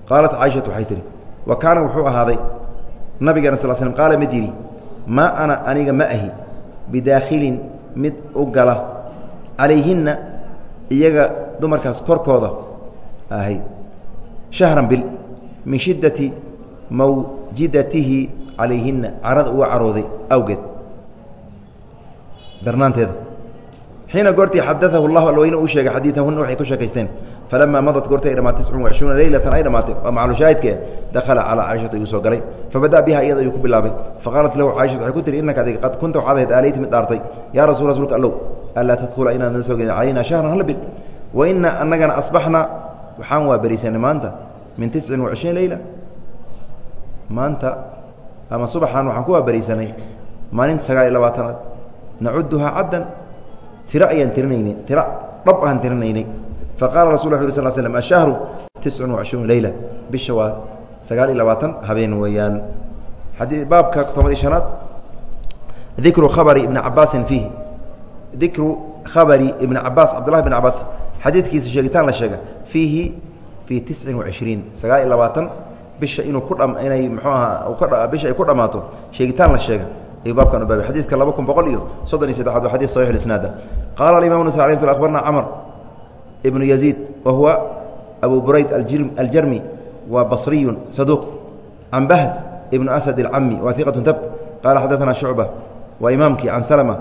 qaalat caaishatu waxay tihi wa kaana wuxuu ahaaday nabigeena sal slm qaala mid yidhi maa ana aniga ma ahi bidaakhilin mid u gala calayhinna iyaga dumarkaas korkooda ahay shahran bil min shiddati mawjidatihi calayhinna carada uga carooday awgeed darnaanteeda xiina goortii xadaahu llahu alweyne uu sheegay xadiiahuna waxay ku sheekaysteen falamaa madat goorti ay dhamaatay tiscun wacishruuna leylatan ay dhamaatay. Waa macalushaahidke dakhala calaa caaishata ayuu soo galay. Fabada biha iyada ayuu ku bilaabay. Faqaalat lahu caaishatu waxay ku tihi innaka adig qad kunta waxaad ahayd aalayt mid dhaartay. Yaa rasul rasuulka allow anlaa tadkhula inaad nala soo gelin calayna shahran hal bil. Wa ina annagana asbaxnaa waxaan waa berisanay maanta min tiscin wacishriin leyla maanta ama subaxan waxaan ku waa berisanay maalinta sagaal iyo labaatanaad nacuduhaa caddan tiro ayaan tirinaynay tiro dhab aan tirinaynay. Faqaala rasul uu sal slm ashahru tiscun wacishruun leyla bisha waa sagaal iyo labaatan habeen weeyaan. Baabka toban iyo shanaad. Dikru khabari ibni cabaasin fiihi. Dikru khabari ibni cabaas cabdullahi bn cabaas xadiidkiisa sheegitaan la sheega. Fiihi fii tiscin wacishriin sagaal iyo labaatan. Bisha inuu ku inay mxuu ahaa bisha ay ku dhammaato sheegitaan la sheega ayuu baabkan ubaabay xadiidka laba kun boqol iyo soddon iyo saddexaad waa xadid saxiix isnaad qaala aimam nasa ala abarna camr ibnu yaziid wa huwa abu burayd aljarmi wa basriyu saduuq can bahth ibnu asad alcami wa iqatun tabt qaala xadaana shucba waa imaamkii can salma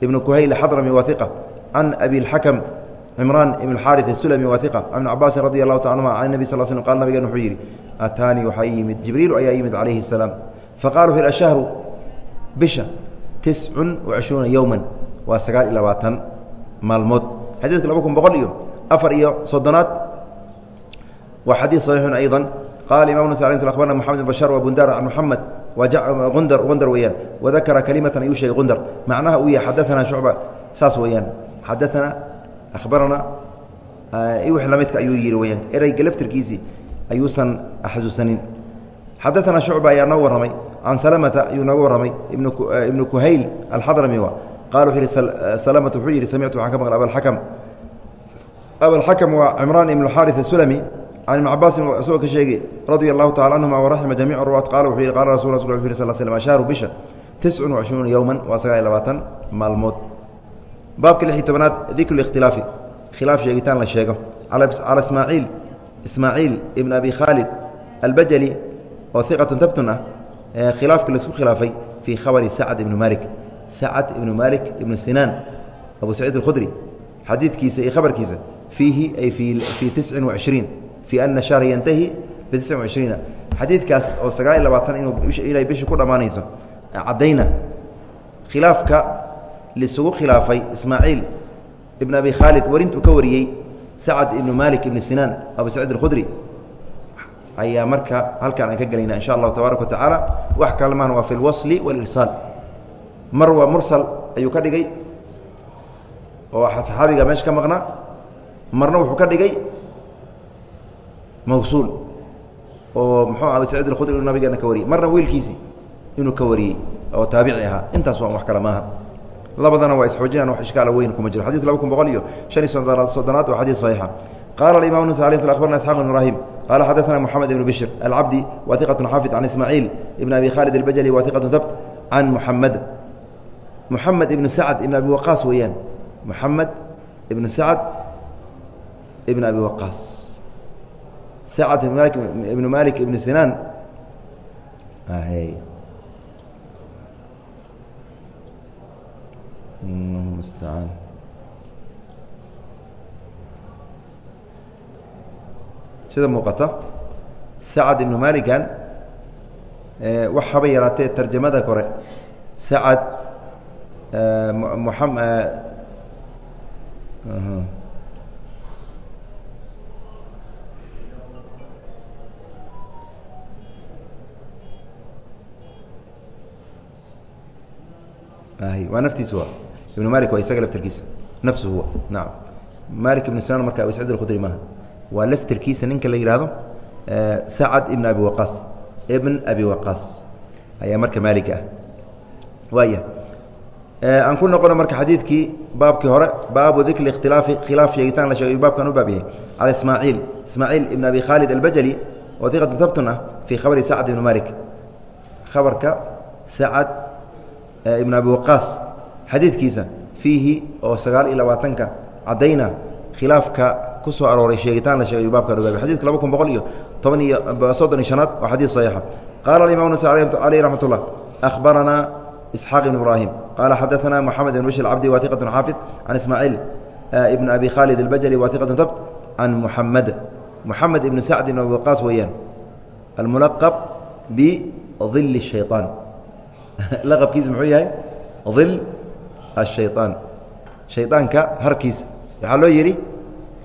ibnu kuhayl xadrami waiqa can abi اlxakm cimraan ibn xaari asulami waiqa an ibn cabaasin radi allahu taca anuma an nebi sal sl qal nabigan wuxuu yidhi ataanii waxaa yimid jibriil ayaa yimid calayhi salaam. Faqala wuxu yhi ashahru bisha tiscun وacishruuna yowma waa sagaal iyo labaatan maalmood xadiidka laba kun boqol iyo afar iyo soddonaad waa xadiid صaxiixun ayضا qala imam nas abarna mxamed bn bashar wa bundar an muxamed gundar gundar weeyaan wadakara kalimatan ayuu sheegay gundar macnaha uu yahay xadaثana shucba saas weeyaan xadaثana akhbarana wix lamidka ayuu yihi weyaan ereyga laftirkiisii ayuusan xasuusanin xadaثana shucba ayaa noo warramay can salamata ayuu nooga warramay ibnu kuhayl alxadrami wa qala wuxuu yihi salamata wuxuu yidhi samictu waxaan ka maqlay abalxakam abalxakam waa cimraan ibnu xaariث asulami can ibn cabaasin isagoo ka sheegay radia allahu tacala canhuma waraxima jamiic ruwaat qala wuxuu yihi qala rasul rasul wuxu yih sal slm ashaaru bisha tiscun wacishruuna yowma waa sagaal iyo labaatan maalmood baabka lix iyo tobanaad dikru اkhtilaafi khilaaf sheegitaan la sheego cala ismaaciil ismaaciil ibn abi khaalid albajali oo iqatun tabtun ah khilaafka la isku khilaafay fii khabari sacad ibni malik sacad ibnu malik ibnu sinaan abu saciid alkhudri xadiidkiisa iyo khabarkiisa fiihi ay fii tiscin wacishriin fii ana shahra yantahi bitiscin wacishriina xadiidkaas oo sagaal iyo labaatan inay bishii ku dhammaanayso caddayna khilaafka lisugu khilaafay ismaaciil ibn abi khaalid warintuu ka wariyey sacad ibnu malik ibnu sinaan abu saciid alkhudri ayaa marka halkaan aan ka gelayna insha allahu tabaaraka wa tacaala wax kalmaan waa fi lwasli walirsaal mar waa mursal ayuu ka dhigay oo saxaabiga meesha ka maqnaa marna wuxuu ka dhigay mawsuul oo muxuu abi saciid alkhudri inuu nabigeena ka wariyey marna wiilkiisii inuu ka wariyey oo taabici ahaa. Intaas waa wax kale maaha labadana waa isxoojinaan wax ishkaala weyn kuma jiro. Xadidka laba kun boqol iyo shan iyo soddonaad waa xadiid saxiixa qala alimam ns alي abarna isxaq ibn ibrahim qala xadaثna moxamed ibn bishr alcabdi wa iqaة xaafid can ismaaciil ibn abi khaalid albajli wa iqaة dabt can muxamed muxamed ibn sacd ibn abi waqaas weeyaan muxamed ibn sacd ibn abi waqaas sacd ibn malik ibn sinaan mustacaan sida muuqata. Sacad ibnu maligan wax yaraatee tarjamada kore. Sacad muam waa naftiisa wa ibn malik waa isaga laftarkiisa nafsu huwa naam. Malik ibn sinaan marka abu sacid alkhudri maaha waa laftarkiisa ninka la yihahdo sacad ibn abi waqaas. Ibn abi waqaas. Ayaa marka maalig ah. Waaya aan ku noqono marka xadiidkii baabkii hore baabu dikri ikhtilaafi khilaaf sheegitaan la sheegay baabkan u baab yahay. Cala ismaaciil ismaaciil ibn abi khaalid albajali oo iqatu tabtun ah fii khabari sacad ibn malik khabarka sacad ibn abi waqaas. Xadiidkiisa fiihi oo sagaal iyo labaatanka caddayna khilaafka ku soo arooray sheegitaan la sheegay baabkan ogaabay xadidka laba kun boqol iyo toban iyo soddon iyo shanaad waa xadiid saxiixa qaala alimam nas aleyh raxmat ullah akhbaranaa isxaaq ibn ibraahim qaala xadaثana moxamed ibn bashir cabdi wahiqat xaafid can ismaaciil ibn abi khaalid albajali wahiqat tabt can muxamed muxamed ibn sacd ibn abi waqaas weeyaan almulaqab bidil الshayطaan laqabkiisa muxuu yahay dil الshayطaan shayطaanka harkiisa waxaa loo yidhi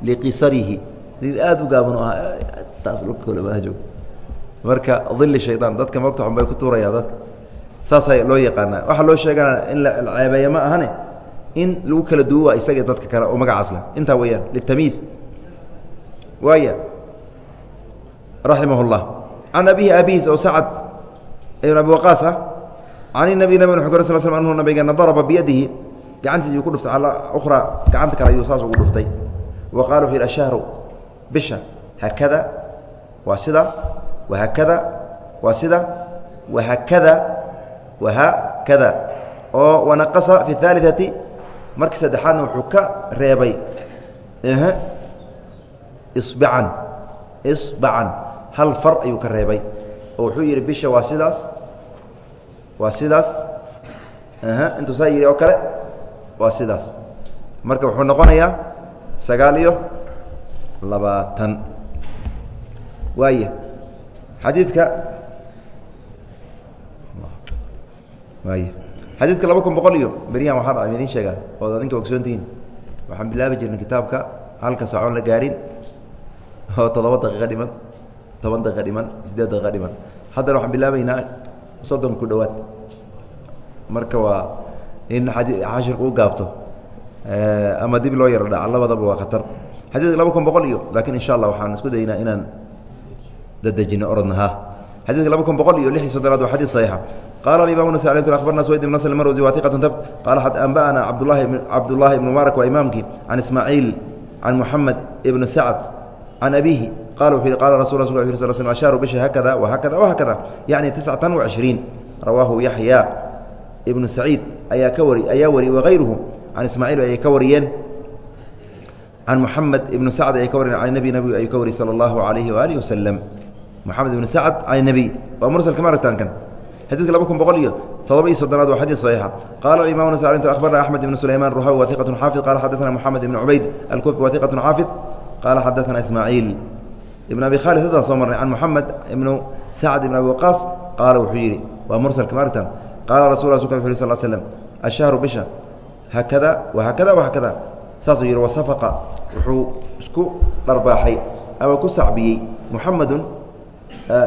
liqisarihi. Nin aada u gaaban ahaa taas lkolamajoog marka dili shayطaan dadka mogta xun bay ku tuurayaan dadka. Saasaa loo yaqaanaa. Waxaa loo sheegana in la ceebeeya ma ahane in lagu kala duwo waa isaga dadka kale oo magacaas leh. Intaa weeyaan litamiis waaya raximah اllah can abihi abihiis oo sacad ibn abi waqaas ah can inabi nabig uu sl sl anhu nabigeena daraba biyadihi gacantiis yuu ku dhuftay calaa ukhraa gacanta kale ayuu saas ugu dhuftay. Wa qala wuxu yidhi ashahru bisha haakada waa sida wahaakada waa sida wahaakada wahaakada oo wanaqasa fi اhaaliثati markii saddexaadna wuxuu ka reebay isbacan isbacan hal far ayuu ka reebay. Oo wuxuu yidhi bisha waa sidaas waa sidaas. Intuu saa yidhi oo kale waa sidaas. Marka wuxuu noqonayaa sagaal iyo labaatan. Waaya xadiidka waaya xadiidka laba kun boqol iyo beryahan waxaa dhaca idin sheegaa ood adinka ogsoontihiin. Waxaan bilaabi jirnay kitaabka halka saacoon la gaarin. Oo toddoba daqiiqa dhiman toban daqiiqa dhiman siddeed daqiiqa dhiman. Haddana waxaan bilaabaynaa soddon ku dhowaad. Marka waa in xashirka u gaabto ama dib loo yaro dhaca labadaba waa khatar. Xadiidka laba kun boqol iyo laakiin insha allah waxaan isku daynaa inaan dadejino orodna ha. Xadidka laba kun boqol iyo lix soddonaad waa xadid saxiixa. Qaala alimamu nas akhbarna swayd ibn nasr marwsi wa tabt qaala anba'ana cabdulahi cabdullaahi ibnu mubaarak waa imaamkii can ismaaciil can muxamed ibnu sacd can abiihi. Qala wuxuu yihi qala rasul rasul uu sl sl ashaaru bisha hakada wa hakada wa hakada yacni tiscatan wa cishriin rawaahu yaxya ibnu saciid ayaa ka wari ayaa wari wagayruhu can ismaaciil ayay ka wariyeen. Can muxamed ibnu sacd ayay ka wariyeen can nebi nebigu ayuu ka wariyey sala allahu alayhi waaalih wasalam moxamed ibnu sacd can nebiy waa mursalka maragtaankan xadiidka laba kun boqol iyo todoba iyo soddonaad waa xadiid saxiixa. Qaala alimamu nas akhbarna axmed ibnu sulayman ruhawi wa iqatun xaafid qala xadaثana moxamed ibnu cubayd alkufi wa iqatun xaafid qaala xadaثana ismaaciil. Ibn abi khaalid haddaan soo marnay can moxamed ibnu sacd ibn abi waqaas qaala wuxuu yidhi waa mursalka maragtan qaala wuxu yh sal slm ashahru bisha haakada wa haakada wa haakada saasuu yidhi wasafaqa wuxuu isku dharbaaxay ama ku sacbiyey muxamedun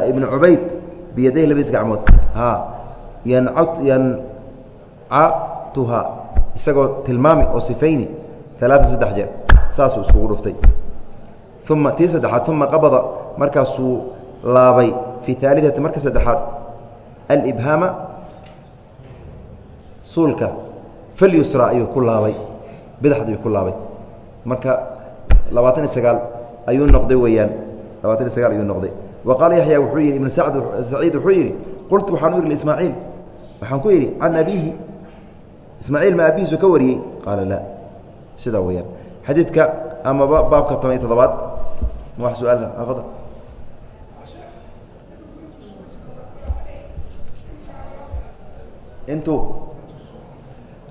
ibnu cubayd biyadayhi labadiis gacmood ha yancatuha isagoo tilmaami oo sifayni alaaa saddex jeer saasuu iskugu dhuftay uma tii saddexaad uma qabada markaasuu laabay fii aalidati marka saddexaad alibhaama suulka falyusra ayuu ku laabay bidxd ayuu ku laabay. Marka labaatan iyo sagaal ayuu noqday weeyaan. Labaatan iyo sagaal ayuu noqday. Wa qaala yaxya wuxuu yidhi ibnu sacd saciid wuxuu yidhi qultu waxaan u yidhi lismaaciil waxaan ku yidhi can abiihi. Ismaaciil ma abihiisu ka wariyey? Qaala laa sidaa weyaan xadiidka amaba baabka toban iyo toddobaad wax su'aal fadal intuu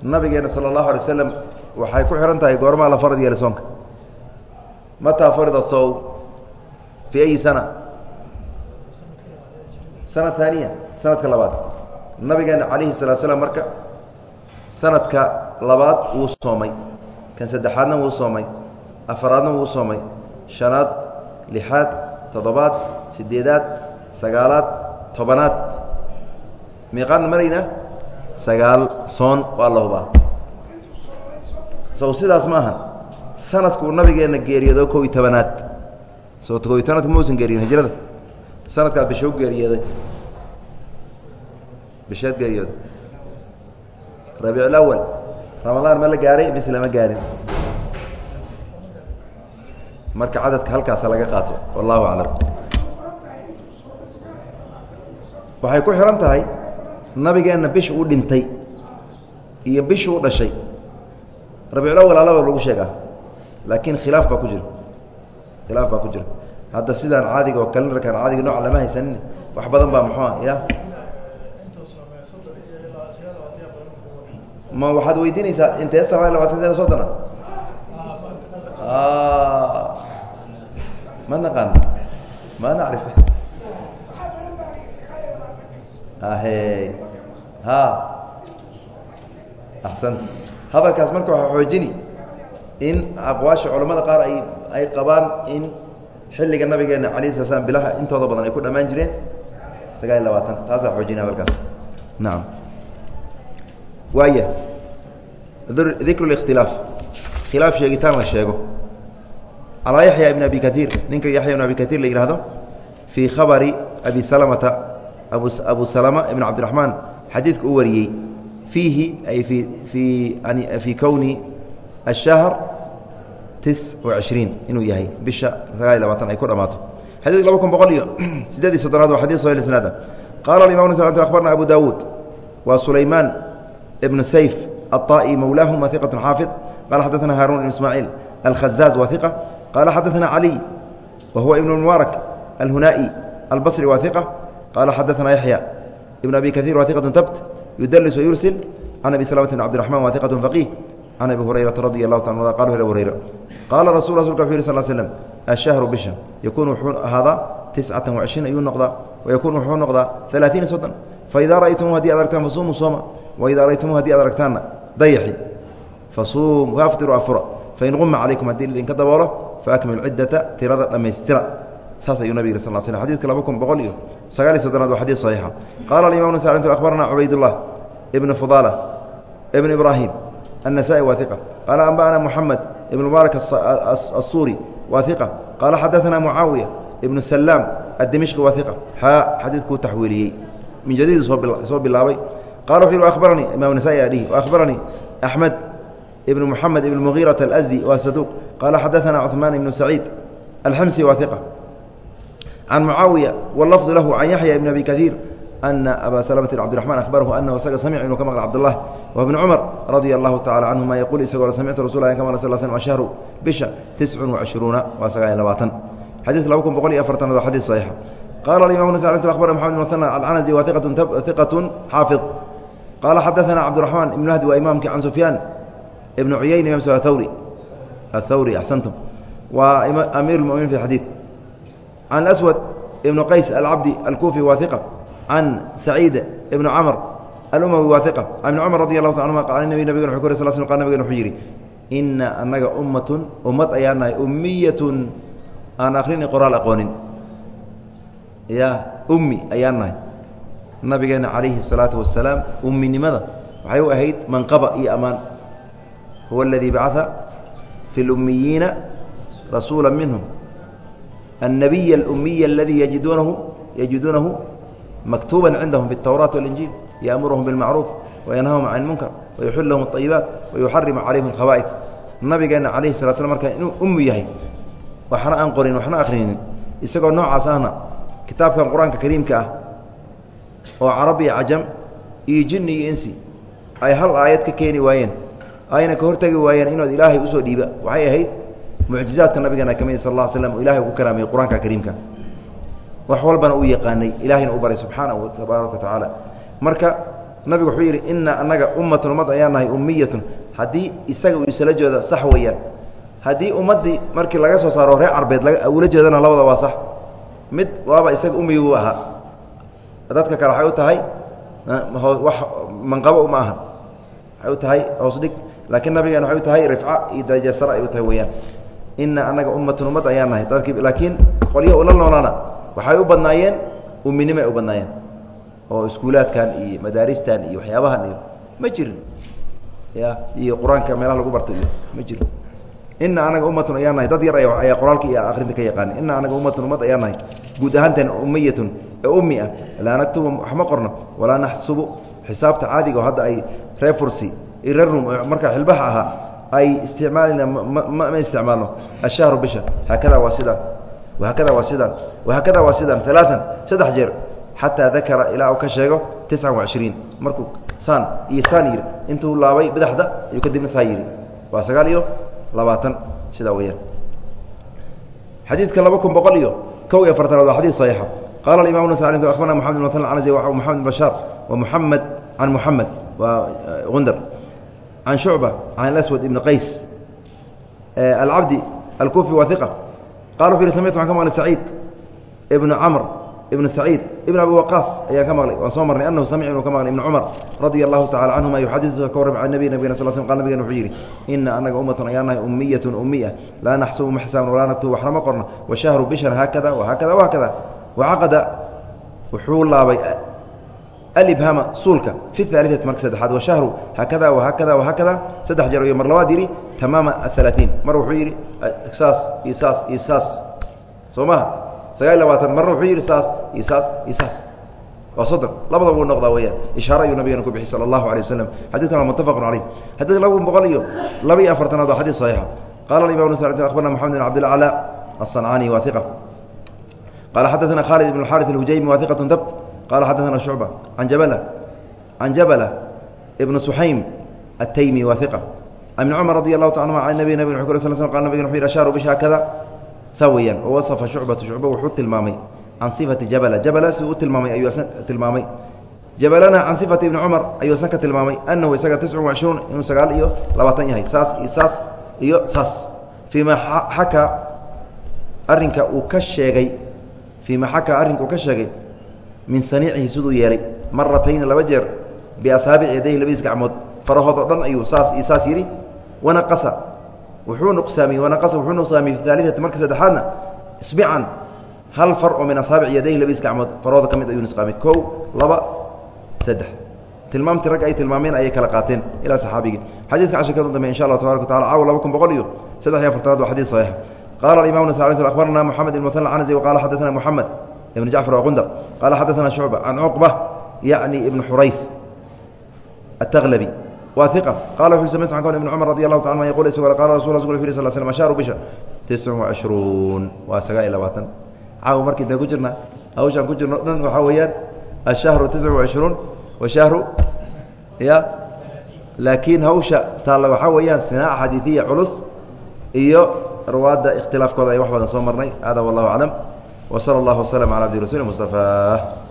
nabigeena sala allahu alay wasalam waxay ku xihan tahay goormaa la farad yeelay soonka. Mataa farida sow? Fii ayi sana? Sana taaniya sanadka labaad. Nabigeena calayhi salaa slam marka sanadka labaad wuu soomay. Kan saddexaadna wuu soomay. Afaraadna wuu soomay. Shanaad lixaad toddobaad sideedaad sagaalaad tobanaad. Miiqaadna maraynaa sagaal soon waa la hubaa. Sow sidaas ma aha sanadkuu nabigeenna geeriyoodo kow iyo tobanaad. So kow iyo tobanaadka mausan geeriyin hijrada sanadkaad bisha u geeriyooday. Bisheed geeriyooday. Rabiicul awal ramadaan ma la gaaray mise lama gaarin. Marka cadadka halkaasa laga qaato wallahu aclam. Waxay ku xihan tahay nabigeenna bish uu dhintay iyo bish uu dhashay. Rabiicul alaba lagu sheegaa laakiin khilaaf baa ku jira. Khilaaf baa ku jira. Hadda sidaan caadiga oo kalendarkan caadiga nooc lama haysanin. Wax badan baa muxuua ya ma waxaad weydiinaysaa intee samaay labaatan soddona ma naqaan. Ma nacrif ahe ha axsan hadalkaas marka waxaa xoojini in aqwaasha culamada qaar ay ay qabaan in xilliga nabigeena alayh sala slam bilaha intooda badan ay ku dhammaan jireen sagaal iyo labaatan taasaa xoojini hadalkaas nacam waaya dikru ااkhtilaaf khilaaf sheegitaan la sheego calaa yaxya ibn abi kaiir ninka yaxya ibn abi kaiir la yihahdo fii khabari abi salamata abu abu salama ibn cabdiraxmaan xadiidka u wariyey fiihi ay i fii fii kowni الشhahr tis وacشhriin inuu yahay bisha sagaal iy labaatan ay ku dhamaato xadidka laba kun boqol iyo sideed iyo soddonaad waa xadid sohil isnaada qaala imam akhbarna abu dawuud waa sulaymaan ibnu sayf الطائي mولاهم وثقة xاaفظ قال xدثنا هاrون بن إسماعيل الخزاز وثقة قال xدثنا علي وهو بن المبارك الهنائي البصري وثقة قال xدثنا يحيى بن أبي كثير وثقة تبت يدلس ويرسل عن أبي سلمة بن عبد الرحمن وثقة فقيه عن أبي هريرة رضي الله تعالى عنه قال أبي هريرة قال رسول رسولك وxuu yhi صل سلم الشهر bisha يكون wuxuu ahaadaa تiسcaة وعشhرين ayuu noqdaa ويكون wuxuu noqdaa ثaلaaثiiن soddon فإidaa rأyتmuu hadii ad argtaan fasumuu sooma وإidaa rأyتmuu hadii ad aragtaanna dayaxi fasuum waafdiru afura fain quma calaykum haddii idinka daboolo faakmilu ciddata tirada dhammaystira saas ayuu nabig yiri sal sl xadidka laba kun boqol iyo sagaal iyo soddonaad waa xadid saxiixa qaala alimam nas akhbarana cubaydullah ibn fudala ibn ibraahim النسائي واثقة قال أنبأنا محمد بن مبارك السوري واثقة قال حدثنا معاوية بن سلام addimishqi waa iqa xaa xadiidkuu taxwiiliyey min jadiidu soo bilaabay qala wuxu yhi abaranii imam nasa'i adhihi akhbaranii axmed ibn muxamed ibn mugiirata alasdi waa saduuq qaala xadaثana cuثmaan ibnu can mucaawiya wlafdu lahu can yaxya ibn abi kaiir ana aba slmة cbdiرaحman ahbarahu anahu isaga samic inuu ka maqla cabdالlah wa bn cumar radia الlahu tacala canهuma yaquul isagoo samictu rasul ka maqla sl sl ashahru bisha tiscun وacishruuna waa sagaal iyo labaatan xadidka laba kun boqol iyo afartanaad waa xadid صaxiixa qala imam nas abarna mxamed bn mثنى alcanaزي wa iqaة xaafiظ qaala xadaثana cabdالرaحman ibn hdi waa imaamki can sufyaan ibn cuyayna imam thawri athawri axsantum waa amiir اmuminin fi xadiid can aswad ibn qays alcabdi alkufi waa iqa can saciid ibn camr alumawi waa iqa can ibni cumar radi allahu ta anuma qal nabi nabigana wuxu kor sal sl qal nabigana wuxuu yidhi ina annaga ummatun ummad ayaa nahay ummiyatun aan akrini qoraal aqoonin ya ummi ayaan nahay nabigeena calayhi الsalaatu wasalaam umminimada waxay u ahayd manqaba iyo ammaan huwa aladii bacaa fi اlummiyiina rasuula minhum الnabiy اlumiy اladii yajiduunahu yajiduunahu maktuuba cindahum fi الtowraat waاlinjiil yaamurhum biاlmacruuf wayanhahum can اlmunkar wayuxil lahum الطayibaat wayuxarimu calayhim اlkhaba'id nabigeena calayhi sala slam marka inuu ummi yahay waxna aan qorin waxna akhrinin isagoo noocaas ahna kitaabkan qur-aanka kariimka ah oo carab iyo cajam iyo jinni iyo insi ay hal aayad ka keeni waayeen ayna ka hortegi waayeen inood ilaahay usoo dhiiba waxay ahayd mucjizaadka nabigeena ka mid sal slam oo ilahay uu ku karaamiyey qur'aanka kariimka. Wax walbana uu yaqaanay ilahayna u baray subxaanahu tabaaraka wa tacaala. Marka nabigu wuxuu yidhi ina annaga ummatun ummad ayaa nahay ummiyatun. Haddii isaga uu isla jooda sax weeyaan. Haddii ummaddii markii laga soo saaro reer carbeed ula jeedana labada waa sax. Mid waaba isaga ummigu ahaa. Dadka kale waxay u tahay wax manqabo uma aha waxay u tahay hoos dhig. Laakiin nabigeena waxay u tahay rifca iyo daraja sare ay u tahay weeyaan ina annaga ummatun ummad ayaa nahay. Laakiin qolyo ula noolaana. Waxay u badnaayeen umminimay u badnaayeen. Oo iskuulaadkan iyo madaaristan iyo waxyaabahan iyo ma jirin. Ya iyo qur'aanka meelaha lagu barta iyo ma jiro ina anaga ummatun ayaa nahay. Dad yar ayaa qoraalka iyo akrinta ka yaqaana ina anaga ummatun ummad ayaa nahay. Guud ahaanteen ummiyatun ee ummi ah. Laa naktubu wax ma qorno. Walaa naxsubu. Xisaabta caadiga oo hadda ay reer fursi iyo reer rum markaa xilbaha ahaa ay isticmaalina ma isticmaalno. Ashahru bisha. Haakada waa sidaan haakada waa sidaan haakada waa sidaan alaaan saddex jeer. Xataa dakara ilaa uu ka sheego tisca waishriin markuu saan iyo saan yiri intuu laabay badaxda ayuu kadibna saa yidhi waa sagaal iyo labaatan. Sidaa weyaan xadiidka laba kun boqol iyo kow iyo afartanaad waa xadid saxiixa. Qaala imam ن sl abarna mxamed bn mn anzi maxamed bashaar wa muxamed can muxamed waa eh, gundar can shucba can aswad ibn qays alcabdi alkufi wa iqa qala wuxu yhi samictu waxan ka maqlay saciid ibnu camr ibn saciid ibn abi waqaas ayaan ka maqlay waan soo marnay anahu samic inuu ka maqlay ibn cumar radia allahu tacala canhuma yuxadiثuka ka warram can nabiy nabigana sal sl qal nabigana wuxuu yidhi ina anaga ummatun ayaa nahay ummiyatun ummiya laa naxsubu ma xisaabna walaa naktubu waxna ma qorno washahru bishan haakada wahaakada wahaakada wacaqada wuxuu laabay alibhaama suulka fi aaliati marka saddexaad washahru haakada wahaakada wahaakada saddex jeer iyo mar labaad yidhi tamaama aalaaiin mar wuxuu yidhi saas iyo saas iyo saas soo maha sagaal iy labaatan marna wuxuu yidhi saas iyo saas iyo saas waa soddon labadaba wuu noqdaa weyaan ishaare ayuu nabigana ku bixi sala allahu alay waslem xadidkan waa muttafaqun caleyh xadidka laba kun boqol iyo laba iyo afartanaad waa xadid saxiixa qala imam abarna moxamed bin cabdilacla aلصancani wa iqa qala xadaثna khalid ibn xariث اlhujaymi wa iqaة dabt qala xadaثna shucba can jabala can jabala ibn suxaym ataymi wa iqa an ibni cumar radi allahu ta anuma an nabi nabig q sl sl qal nabigana wuxu yhi ashaaru bisha kada saa weeyaan oo wasafa shucbatu shucba wuxuu tilmaamay can sifati jabala jabala siduu u tilmaamay ayuu isna tilmaamay jabalana can sifati ibni cumar ayuu isna ka tilmaamay anahu isaga tiscun wacishruun inuu sagaal iyo labaatan yahay saas iyo saas iyo saas fii ma xaka arrinka uu ka sheegay fii ma xaka arrinka uu ka sheegay min saniicihi siduu yeelay maratayni laba jeer biasaabici yadayhi labadiis gacmood farahood oo dhan ayuu saas iyo saas yidhi wanaqasa. Wuxuu nuqsaamiyey wanaqasa wuxuu nuqsaamiyey fi aaliati marka saddexaadna isbican hal far oo min asaabici yadayhi labadiis gacmood farahooda ka mid ayuu nusqaamiyey kow laba saddex. Tilmaamtii ragga ay tilmaameen ayay kala qaateen ilaa saxaabigii. Xadiidka cashirkan u dambeya insha allah tabaraka watacala caawa laba kun boqol iyo saddex iyo afartanaad waa xadiid saxiixa qala imam nas abarna moxamed ibn muthan canasi waqala xadaثna moxamed ibn jacfar waqundar qaala xadaثana shucba can cuqba yacni ibn xurayf التغلبي واثقة قال وxuu سمعت عن بن cمر رضي الله تعالى عنه يقول isagoo قال رsul رsul ل صل سلم شهر bisha تiسع وعشhروuن waa sagaal iyo labaatan caaw marki inta ku jirna hawshaan ku jirno dhan waxaa weeyaan الشhهر تiسع وعشhروuن وشhهر ya laakiin hawsha taalla waxaa weeyaan صناaعة xadiiثiya culus iyo رwaadda اkhtilaafkooda ay wax badan soo marnay hada والله أعلم wsal اllah wslm ala abdi rasul mustafaa